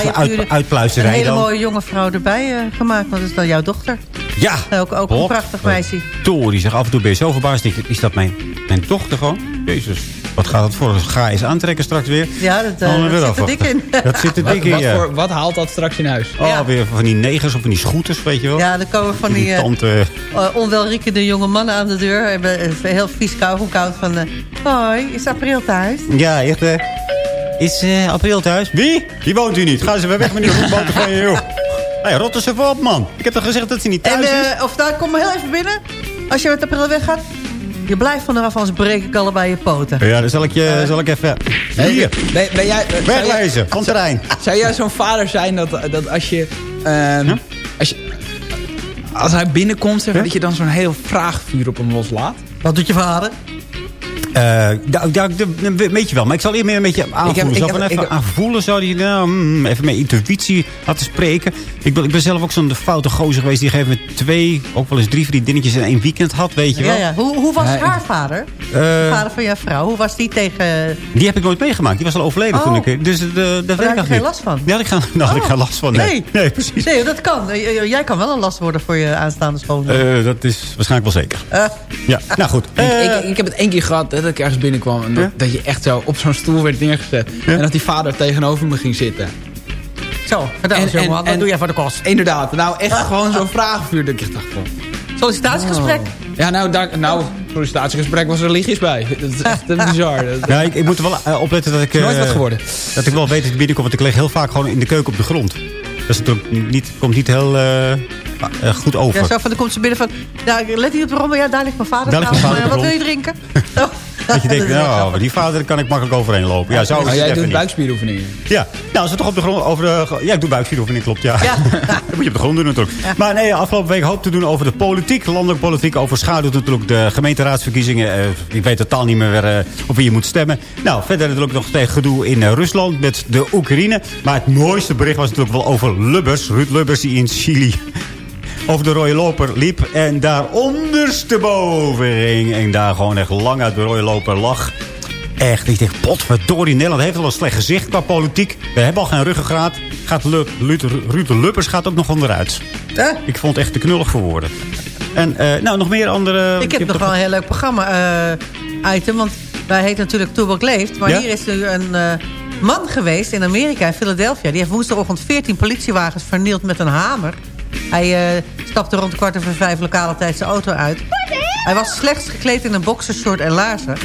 uit, een hele dan. mooie jonge vrouw erbij eh, gemaakt. Want dat is dan jouw dochter. Ja. Ook, ook een prachtig meisje. Tori zegt af en toe ben je zo verbaasd. Is dat mijn, mijn dochter gewoon? Jezus, wat gaat het voor? Ga eens aantrekken straks weer? Ja, dat, eh, Dan dat weer zit er dik in. Dat zit er wat, dik in, wat, ja. voor, wat haalt dat straks in huis? Oh, weer van die negers of van die scooters, weet je wel? Ja, er komen van die, eh, tante... uh, onwelriekende jonge mannen aan de deur. Hebben een heel vies koud van... eh, Hoi, is April thuis? Ja, echt hè. Is eh, April thuis? Wie? Die woont hier niet. Gaan ze weer weg met die roetboten van je, joh. Hey, rot eens even op, man. Ik heb toch gezegd dat ze niet En, thuis is? eh, of daar, kom maar heel even binnen. Als je met April weggaat... Je blijft van eraf, anders breek ik allebei je poten. Ja, dan zal ik, je, zal ik even... Hey, Hier, ben, ben jij, eh, wegwezen, van het terrein. Zou jij zo'n vader zijn dat, dat als je... ehm, als je als hij binnenkomt, zeg, dat je dan zo'n heel vraagvuur op hem loslaat? Wat doet je vader? Eh, ja, ja, dat weet je wel. Maar ik zal eerst meer een beetje aanvoelen. ik Zo heb- van ik even heb- aanvoelen. Zou die nou, mm, even met intuïtie laten spreken. Ik ben, ik ben zelf ook zo'n foute gozer geweest. Die gegeven met twee, ook wel eens drie vriendinnetjes in één weekend had. Weet je wel. ja. Hoe, hoe was Ja, ik- haar vader? Eh, de vader van jouw vrouw. Hoe was die tegen... Die heb ik nooit meegemaakt. Die was al overleden Oh. toen ik... Dus uh, daar weet ik had je geen last van? Ja, ik ga, nou, ik Oh. ga last van. Nee. Nee. nee, precies. Nee, dat kan. Eh, Jij kan wel een last worden voor je aanstaande schoonzoon. Eh, dat is waarschijnlijk wel zeker. Eh. Ja, nou goed. Ik, Eh, ik, ik heb het één keer gehad dat ik ergens binnenkwam... en dat, Ja? dat je echt zo op zo'n stoel werd neergezet. En dat die vader tegenover me ging zitten. Zo, vertel eens jongen, wat doe jij voor de kost? Inderdaad, nou echt gewoon zo'n vraagvuur dat ik echt dacht van... Sollicitatiegesprek? Ja, nou, daar, nou, sollicitatiegesprek was er lichtjes bij. Dat is echt eh, bizar. Ja, ik, ik moet er wel eh, opletten dat ik... Nooit eh, wat geworden. Dat ik wel weet dat ik binnenkom. Want ik lig heel vaak gewoon in de keuken op de grond. Dat is natuurlijk niet, komt niet heel eh, eh, goed over. Ja, zo van, dan komt ze binnen van... Ja, let niet op de rommel, ja, daar ligt mijn vader. Daar ligt mijn vader Wat wil je drinken? Dat je denkt, nou, die vader kan ik makkelijk overheen lopen. Ja, zo Oh, jij doet buikspieroefeningen. Ja, nou, als we toch op de grond over de... Ja, ik doe buikspieroefening, klopt, ja. dat moet je op de grond doen natuurlijk. Maar nee, afgelopen week hoop te doen over de politiek. Landelijke politiek overschaduwt natuurlijk de gemeenteraadsverkiezingen. Eh, ik weet totaal niet meer eh, op wie je moet stemmen. Nou, verder natuurlijk nog tegen gedoe in eh, Rusland met de Oekraïne. Maar het mooiste bericht was natuurlijk wel over Lubbers. Ruud Lubbers die in Chili over de rode loper liep. En daar ondersteboven ging. En daar gewoon echt lang uit de rode loper lag. Echt, ik denk, potverdorie, Nederland heeft wel een slecht gezicht qua politiek. We hebben al geen ruggengraat. Gaat Lu- Lut- Ruud Lubbers gaat ook nog onderuit. Ik vond het echt te knullig voor woorden. En eh, nou, nog meer andere... Ik heb nog wel een heel leuk programma-item. want wij heet natuurlijk Toebak Leeft. Maar Ja? hier is nu een eh, man geweest in Amerika, in Philadelphia. Die heeft woensdagochtend 14 politiewagens vernield met een hamer. Hij eh, stapte rond kwart over vijf lokale tijd zijn auto uit. Hij was slechts gekleed in een boxershort en laarzen.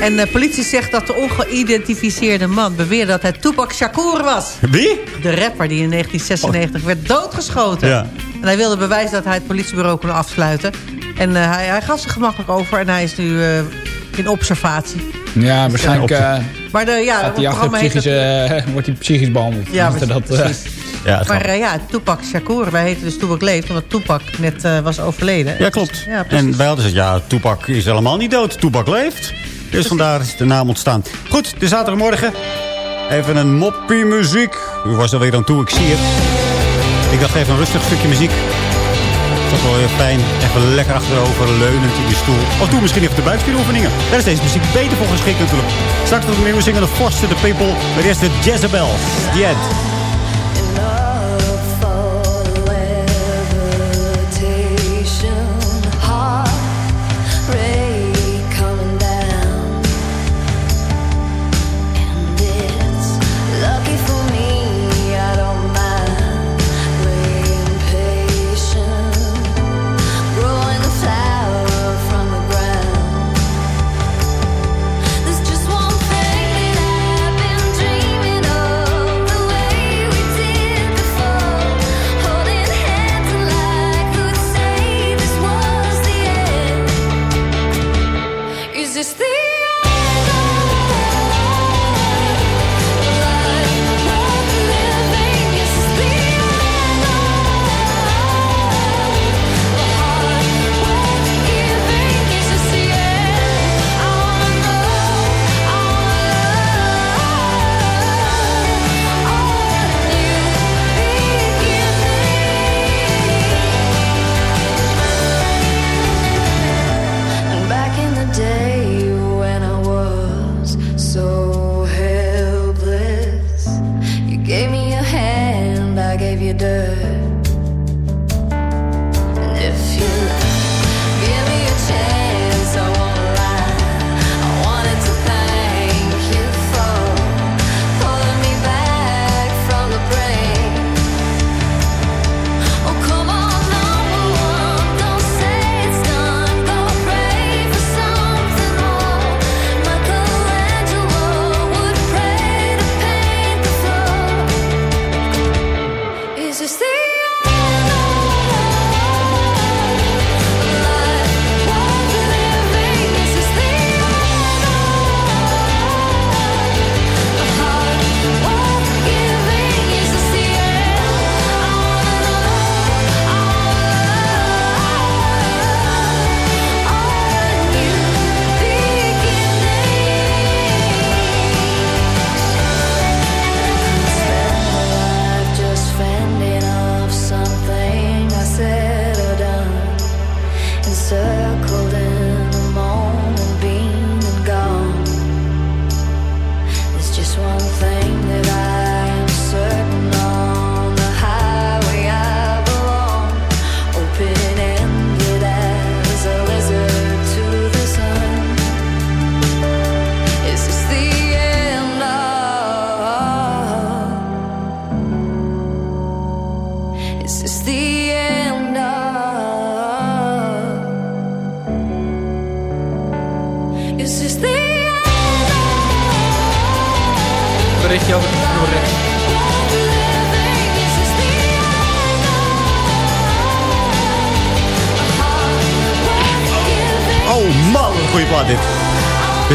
En de politie zegt dat de ongeïdentificeerde man beweerde dat hij Tupac Shakur was. Wie? De rapper die in 1996 werd doodgeschoten. Ja. En hij wilde bewijzen dat hij het politiebureau kon afsluiten. En eh, hij, hij gaf zich gemakkelijk over en hij is nu eh, in observatie. Ja, waarschijnlijk Ja, eh, Maar de, ja, gaat hij achter psychische, wordt hij psychisch behandeld. Ja, Dus precies, dat, eh, precies. Ja, Maar eh, ja, Tupac Shakur. Wij heten dus Tupac Leeft, omdat Tupac net eh, was overleden. Ja, klopt. Ja, precies. en wij hadden gezegd, ja, Toepak is helemaal niet dood. Toepak leeft. Dus vandaar is de naam ontstaan. Goed, de zaterdagmorgen. Even een moppie muziek. U was alweer aan toe, ik zie het. Ik dacht even een rustig stukje muziek. Toch wel weer fijn. Even lekker achterover, leunend in de stoel. Of doe misschien even de buikspieroefeningen. Daar is deze muziek beter voor geschikt natuurlijk. Straks nog meer zingen de Foster the People. Maar eerst de Jezebels. The End.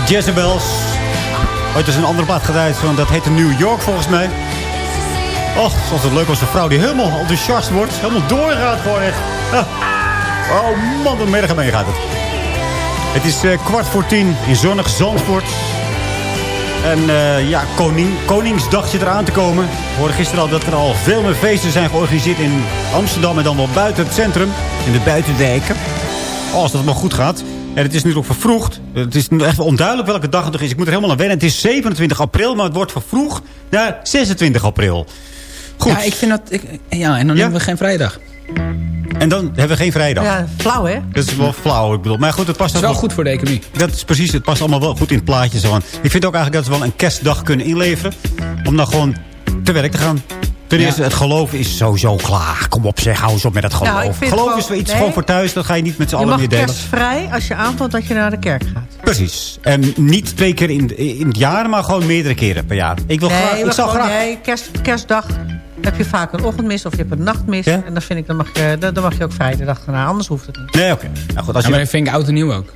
Jezebels. Ooit is een andere plaat gedraaid, want dat heette New York volgens mij. Och, het leuk als een vrouw die helemaal enthousiast wordt. Helemaal doorgaat gewoon echt. Ah. Oh man, wat merg mee gaat het. Het is eh, kwart voor tien in zonnig Zandvoort. En eh, ja, koning, Koningsdag eraan te komen. We hoorden gisteren al dat er al veel meer feesten zijn georganiseerd in Amsterdam... en dan wel buiten het centrum, in de buitenwijken. Als dat maar goed gaat. En het is nu ook vervroegd. Het is nu echt onduidelijk welke dag het nog is. Ik moet er helemaal aan wennen. Het is 27 april, maar het wordt vervroegd naar 26 april. Goed. Ja, ik vind dat... Ik, ja, en dan hebben we geen vrijdag. En dan hebben we geen vrijdag. Ja, flauw hè? Dat is wel flauw, ik bedoel. Maar goed, het past Dat is wel goed voor de economie. Dat is precies, het past allemaal wel goed in het plaatje. Zo. aan. Ik vind ook eigenlijk dat we wel een kerstdag kunnen inleveren. Om dan gewoon te werk te gaan. Ten Ja. eerste, het geloof is sowieso klaar. Kom op zeg, hou eens op met het geloof. Nou, geloof gewoon- is wel iets nee. gewoon voor thuis. Dat ga je niet met z'n Je allen meer delen. kerstvrij als je aantoont dat je naar de kerk gaat. Precies. En niet twee keer in, in het jaar, maar gewoon meerdere keren per jaar. Ik wil graag... nee, Ik zou gewoon, graag... nee kerst, kerstdag heb je vaak een ochtendmis of je hebt een nachtmis. En dan vind ik, dan mag, je, dan, dan mag je ook vrij de dag daarna. Anders hoeft het niet. Nee, oké. Nou goed, als Ja, je... maar dat vind ik oud en nieuw ook.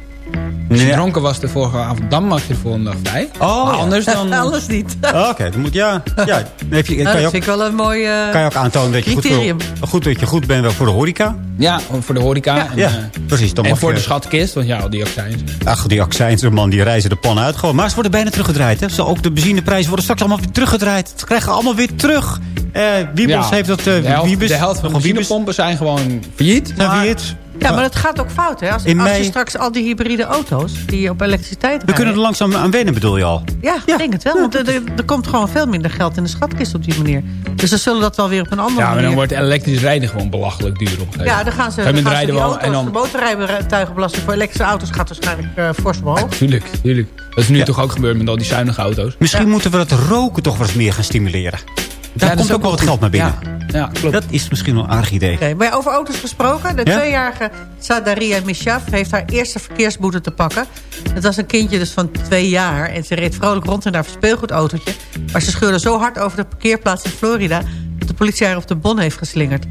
Als je Nee. dronken was de vorige avond, dan mag je de volgende dag vrij. Oh, Maar ja. anders dan... Anders niet. Oké, dan moet ja. ja. Dan heb je, Nou, je dat ook, vind ik wel een mooi eh, kan je ook aantonen dat je goed, goed, dat je goed bent voor de horeca. Ja, voor de horeca. en, ja, eh, precies. Dan en voor je- de schatkist, want ja, al die accijns. Ach, die accijnsen, man, die reizen de pan uit. Gewoon. Maar ze worden bijna teruggedraaid. Hè? Zo, ook de benzineprijzen worden straks allemaal weer teruggedraaid. Ze krijgen allemaal weer terug. Eh Wiebels heeft dat... de, helft, Wiebes, de helft van de benzinepompen zijn gewoon failliet. Zijn maar- failliet. Ja, maar het gaat ook fout, hè? Als, als je straks al die hybride auto's die op elektriciteit We rijden... kunnen er langzaam aan wennen, bedoel je al. Ja, ik denk het wel. Want er, er- er komt gewoon veel minder geld in de schatkist op die manier. Dus ze zullen dat wel weer op een andere Ja, maar dan manier... wordt elektrisch rijden gewoon belachelijk duur op een Ja, dan gaan ze, dan gaan gegeven ze rijden auto's, we en dan... de motorrijtuigenbelasting voor elektrische auto's gaat waarschijnlijk eh fors omhoog. Tuurlijk, tuurlijk. Dat is nu toch ook gebeurd met al die zuinige auto's. Misschien moeten we het roken toch eens meer gaan stimuleren. Daar dat komt ook wel wat geld naar binnen. Ja, klopt. Dat is misschien wel een aardig idee. Oké, maar over auto's gesproken. De Ja? tweejarige Sadaria Mishaf heeft haar eerste verkeersboete te pakken. Het was een kindje dus van twee jaar. En ze reed vrolijk rond in haar speelgoedautootje. Maar ze scheurde zo hard over de parkeerplaats in Florida... dat de politie haar op de bon heeft geslingerd.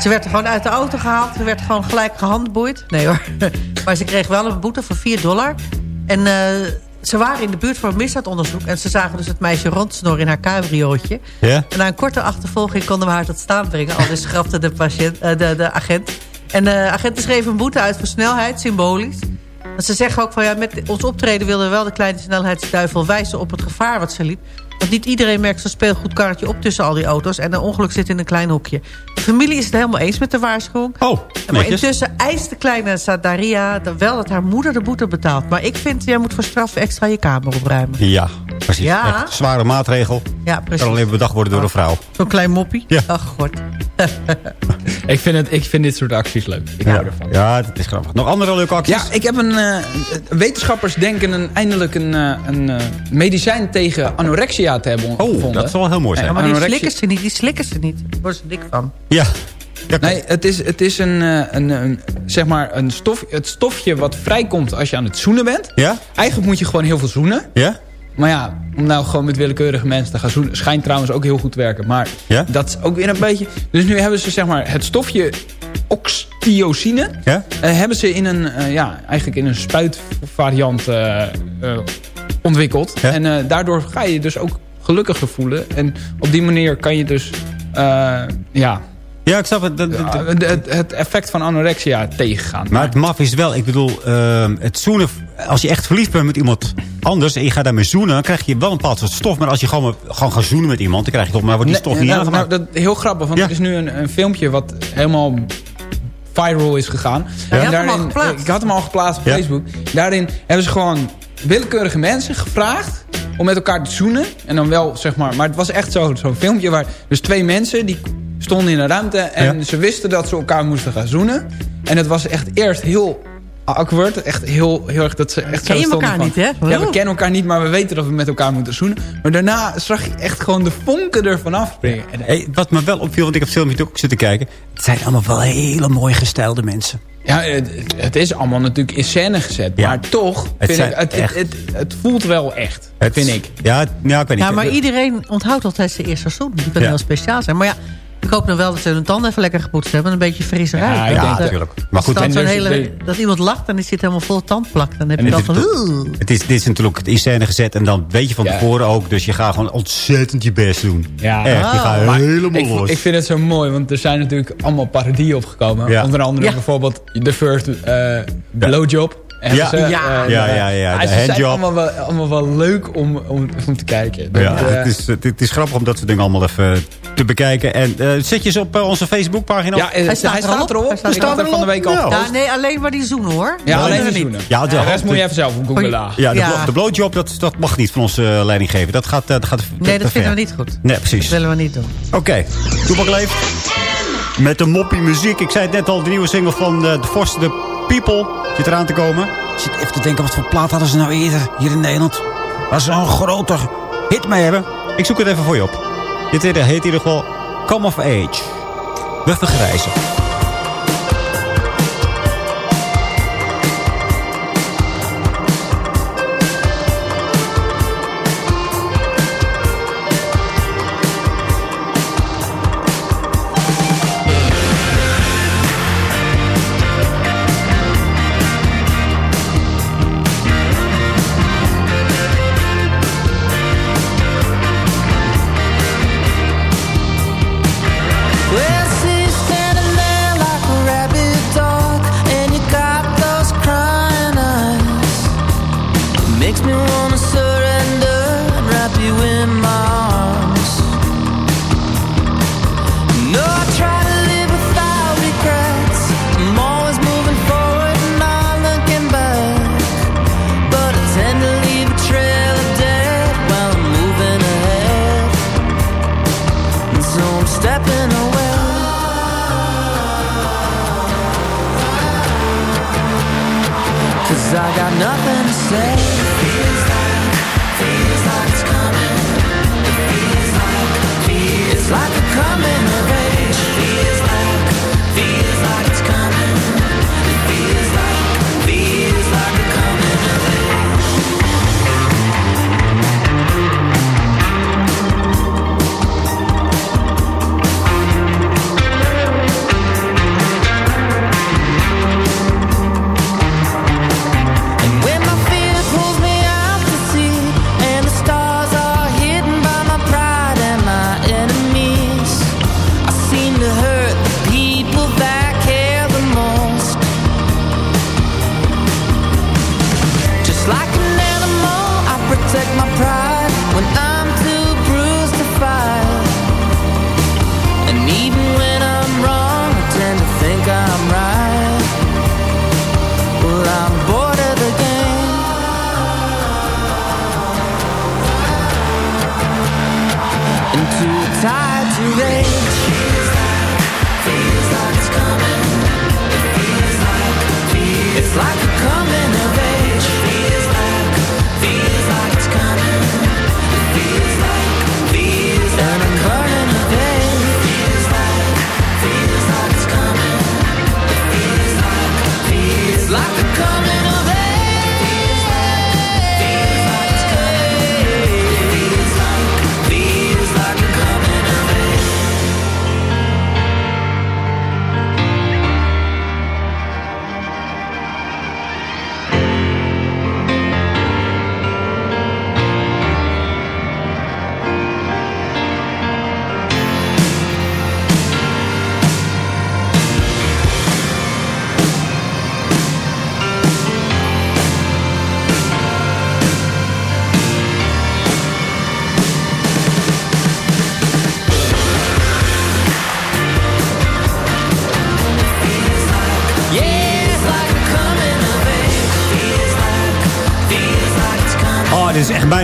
Ze werd er gewoon uit de auto gehaald. Ze werd gewoon gelijk gehandboeid. Nee hoor. Maar ze kreeg wel een boete van 4 dollar. En eh, ze waren in de buurt voor een misdaadonderzoek. En ze zagen dus het meisje rondsnoren in haar cabriootje. Ja? En na een korte achtervolging konden we haar tot staan brengen. Al dus schrapte de, patiënt, eh, de, de agent. En de agenten schreven een boete uit voor snelheid, symbolisch. Want ze zeggen ook van ja, met ons optreden wilden we wel de kleine snelheidsduivel wijzen op het gevaar wat ze liep. Want niet iedereen merkt zo'n speelgoedkarretje op tussen al die auto's. En een ongeluk zit in een klein hoekje. De familie is het helemaal eens met de waarschuwing. Oh, maar netjes. intussen eist de kleine Sadaria wel dat haar moeder de boete betaalt. Maar ik vind, jij moet voor straf extra je kamer opruimen. Ja, precies. Ja. Echt zware maatregel. Ja, precies. Kan alleen bedacht worden door een vrouw. Zo'n klein moppie. Ja. Ach, god. ik, vind het, ik vind dit soort acties leuk. Ik hou ervan. Ja, dat is grappig. Nog andere leuke acties? Ja, ik heb een... eh, wetenschappers denken een, eindelijk een, eh, een eh, medicijn tegen anorexia te hebben gevonden. Oh, dat zal wel heel mooi zijn. Ja, maar die Anorexia- slikken ze niet. Die slikken ze niet. Daar worden ze dik van. Ja. Nee, het is, het is een, eh, een, een, zeg maar een stof, het stofje wat vrijkomt als je aan het zoenen bent. Ja? Eigenlijk moet je gewoon heel veel zoenen. Ja? Maar ja, om nou gewoon met willekeurige mensen te gaan zoenen... schijnt trouwens ook heel goed te werken. Maar Ja? dat is ook weer een beetje... Dus nu hebben ze zeg maar het stofje oxytocine... Ja? eh, hebben ze in een, eh, ja, eigenlijk in een spuitvariant eh, ontwikkeld. Ja? En eh, daardoor ga je je dus ook gelukkiger voelen. En op die manier kan je dus... eh, ja, Ja, ik snap het. Dat- dat- het, het, het effect van anorexia tegengaan. Maar het maf is wel, ik bedoel, ehm, het zoenen... Als je echt verliefd bent met iemand anders en je gaat daarmee zoenen... dan krijg je wel een bepaald soort stof. Maar als je gewoon, gewoon gaat zoenen met iemand... dan krijg je toch maar wordt die Nee, stof niet nou, aangemaakt. nou, dat, heel grappig, want Ja. er is nu een, een filmpje wat helemaal viral is gegaan. eh, Ik had hem al geplaatst op Ja. Facebook. Daarin hebben ze gewoon willekeurige mensen gevraagd om met elkaar te zoenen. En dan wel, zeg maar, maar het was echt zo- zo'n filmpje waar dus twee mensen die stonden in een ruimte en Ja. ze wisten dat ze elkaar moesten gaan zoenen. En het was echt eerst heel awkward. Echt heel, heel erg dat ze echt Ken zo stonden elkaar van, niet, hè? Ja, we kennen elkaar niet, maar we weten dat we met elkaar moeten zoenen. Maar daarna zag je echt gewoon de vonken ervan afspringen. En Hey, wat me wel opviel, want ik heb het filmpje ook zitten kijken... het zijn allemaal wel hele mooi gestelde mensen. Ja, het, het is allemaal natuurlijk in scène gezet. Ja. Maar toch, Het vind ik, het, het, echt- het, het voelt wel echt, Het- vind ik. Ja, ja, ik weet niet. Ja, maar iedereen onthoudt altijd zijn eerste seizoen. Die kan Ja. heel speciaal zijn. Maar ja, ik hoop dan wel dat ze hun tanden even lekker gepoetst hebben. Een beetje fris eruit. Ja, Dat, eh, natuurlijk. Maar als goed, dan en dus hele, de- dat iemand lacht en die zit helemaal vol tandplak. Dan heb je dan het van... Het is, dit is natuurlijk in scène gezet en dan weet je van Ja. tevoren ook. Dus je gaat gewoon ontzettend je best doen. Ja. Echt, je Oh. gaat Maar helemaal ik, los. ik vind het zo mooi, want er zijn natuurlijk allemaal parodieën opgekomen. Ja. Onder andere Ja. bijvoorbeeld The First eh, Blowjob. Ja. ze, Ja. eh, Ja, ja, ja, de Ze zijn handjob. allemaal wel, allemaal wel leuk om, om, om te kijken. Dat, Ja, eh, het, is, het, is grappig om dat soort dingen allemaal even te bekijken. En eh, zet je ze op onze Facebookpagina? ja, hij staat, er al op. erop. Hij staat er van de week al Ja. nee, alleen maar die zoenen hoor. Ja, De alleen de niet. zoenen. Ja, de- de rest moet je even zelf googlen. Ja, de, Ja. blo- de blowjob, dat, dat mag niet van onze uh, leidinggever. Dat gaat, dat gaat Nee, dat vinden ver. we niet goed. Nee, Dat precies. willen we niet doen. Oké, Toepak leeft. Met de moppie muziek. Ik zei het net al, de nieuwe single van uh, The Force The People zit eraan te komen. Ik zit even te denken, wat voor plaat hadden ze nou eerder hier in Nederland? Waar ze een grote hit mee hebben. Ik zoek het even voor je op. Dit heet in ieder geval Come of Age. We vergrijzen.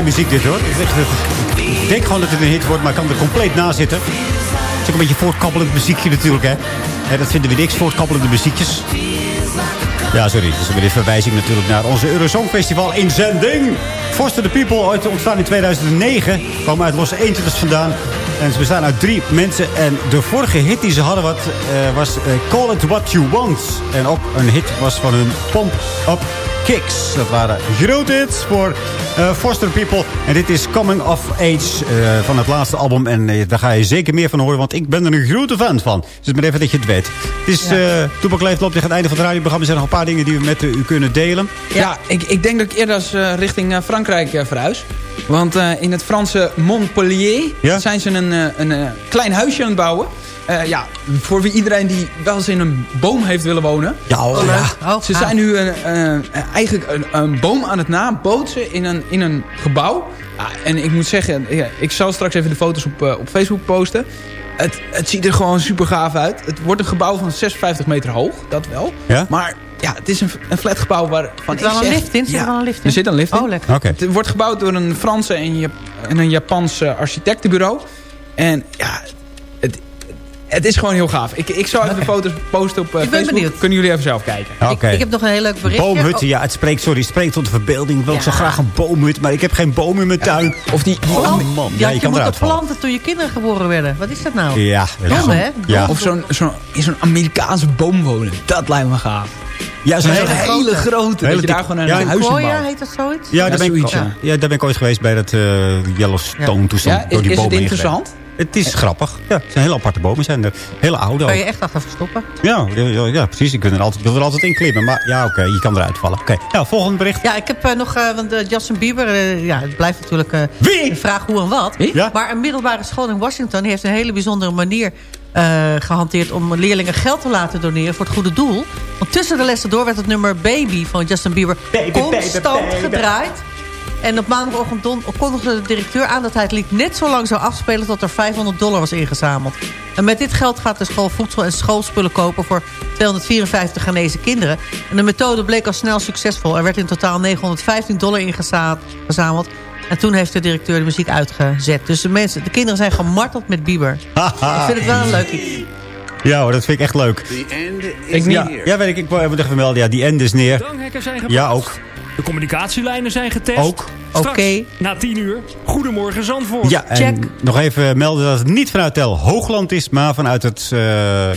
Muziek dit hoor. Ik denk gewoon dat het een hit wordt, maar ik kan er compleet na zitten. Het is ook een beetje voortkabbelend muziekje natuurlijk, hè. Dat vinden we niks, voortkabbelende muziekjes. Ja, sorry. Is weer een verwijzing natuurlijk naar onze Eurosong Festival inzending. Foster the People, ooit ontstaan in 2009. Kwam uit Los Angeles vandaan. En ze bestaan uit drie mensen. En de vorige hit die ze hadden wat, eh, was eh, Call It What You Want. En ook een hit was van hun Pump Up Kicks. Dat waren grote hits voor eh, Foster People. En dit is Coming of Age eh, van het laatste album. En eh, daar ga je zeker meer van horen, want ik ben er een grote fan van. Dus maar even dat je het weet. Het is Ja. Toepak loopt tegen het einde van het radioprogramma. Er zijn nog een paar dingen die we met u kunnen delen. Ja, ik, ik denk dat ik eerder als, richting Frankrijk verhuis. Want in het Franse Montpellier zijn ze een, een klein huisje aan het bouwen. Eh, ja, voor wie iedereen die wel eens in een boom heeft willen wonen. Ja, oh, Oh, Ze zijn nu een, eh, eigenlijk een, een boom aan het nabootsen in een, in een gebouw. Ja, en ik moet zeggen, ja, ik zal straks even de foto's op, eh, op Facebook posten. Het, het ziet er gewoon super gaaf uit. Het wordt een gebouw van 56 meter hoog, dat wel. Ja? Maar ja, het is een, een flatgebouw waar... Van Zit er een lift in? Zit er al een lift in? Er zit een lift in. Oh, lekker. Oké. Het wordt gebouwd door een Franse en, Jap en een Japans eh, architectenbureau. En ja, het is gewoon heel gaaf. Ik, ik zal even de foto's posten op eh, Ik ben Facebook. benieuwd. Kunnen jullie even zelf kijken. Oké. Ik heb nog een heel leuk berichtje. Boomhutten, Oh, ja, het spreekt, sorry, het spreekt tot de verbeelding. Ik wil ook zo graag een boomhut, maar ik heb geen boom in mijn tuin. Of die... Oh, man, ja, ja, je, je kan moet dat planten toen je kinderen geboren werden. Wat is dat nou? Ja, Dom, hè? Ja. Of zo'n zo'n in zo'n Amerikaanse boom wonen. Dat lijkt me gaaf. Ja, zo'n hele hele, grote. Hele dat je daar dik- gewoon een ja, huis in Koya, bouwt. heet dat zoiets? Ja, daar ben, ik, zoiets, ja. ja. daar ben ik ooit geweest bij dat eh, Yellowstone toestand. Ja, door die is- is het interessant? Het is grappig. Ja, het zijn hele aparte bomen. zijn er. Hele oude Kan je echt achter verstoppen? Ja, ja, ja, precies. Ik, ben er altijd, wil er altijd in klimmen. Maar ja, oké, je kan eruit vallen. Oké, nou, volgende bericht. Ja, ik heb eh, nog, eh, want eh, Justin Bieber, ja, het blijft natuurlijk Wie? de vraag hoe en wat. Ja? Maar een middelbare school in Washington heeft een hele bijzondere manier eh, gehanteerd om leerlingen geld te laten doneren voor het goede doel. Want tussen de lessen door werd het nummer Baby van Justin Bieber Baby, constant baby, baby. gedraaid. En op maandagochtend don- kondigde de directeur aan dat hij het lied net zo lang zou afspelen tot er 500 dollar was ingezameld. En met dit geld gaat de school voedsel en schoolspullen kopen voor 254 Ghanese kinderen. En de methode bleek al snel succesvol. Er werd in totaal 915 dollar ingezameld. En toen heeft de directeur de muziek uitgezet. Dus de, mensen, de kinderen zijn gemarteld met Bieber. Ik vind het wel een leuk iets. Ja hoor, dat vind ik echt leuk. Ik niet. Ja, ja weet ik. Ik wou even even melden. Ja, die end is neer. Ja, ook. De communicatielijnen zijn getest. Ook. Oké. na 10 uur, Goedemorgen Zandvoort. Ja, en Check. nog even melden dat het niet vanuit Tel Hoogland is, maar vanuit het eh,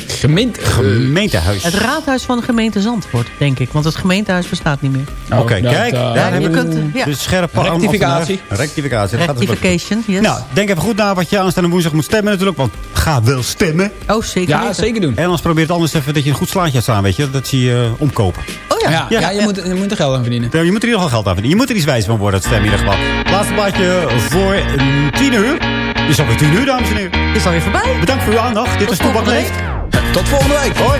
Gemeente. gemeentehuis. Het raadhuis van de gemeente Zandvoort, denk ik. Want het gemeentehuis bestaat niet meer. Oké, dat, kijk. eh, daar Ja, hebben je we kunt, ja. de scherpe Rectificatie. Rectificatie. dat gaat het wel. Rectification, yes. Nou, denk even goed na wat je aanstaande woensdag moet stemmen natuurlijk. Want ga wel stemmen. oh, zeker Ja, weten. zeker doen. En anders probeer het anders even dat je een goed slaatje gaat staan, weet je. Dat zie je omkopen. Oh ja. Ja, ja, je, Moet, je moet er geld aan verdienen. Ja, Je moet er in ieder geval geld aan verdienen. Je moet er iets wijs van worden, het stemmen in ieder geval. Laatste plaatje voor mm, 10 uur. Het is alweer 10 uur, dames en heren. Is alweer voorbij. Bedankt voor uw aandacht. Dit Tot is Toebak Leeft. Tot volgende week. Hoi.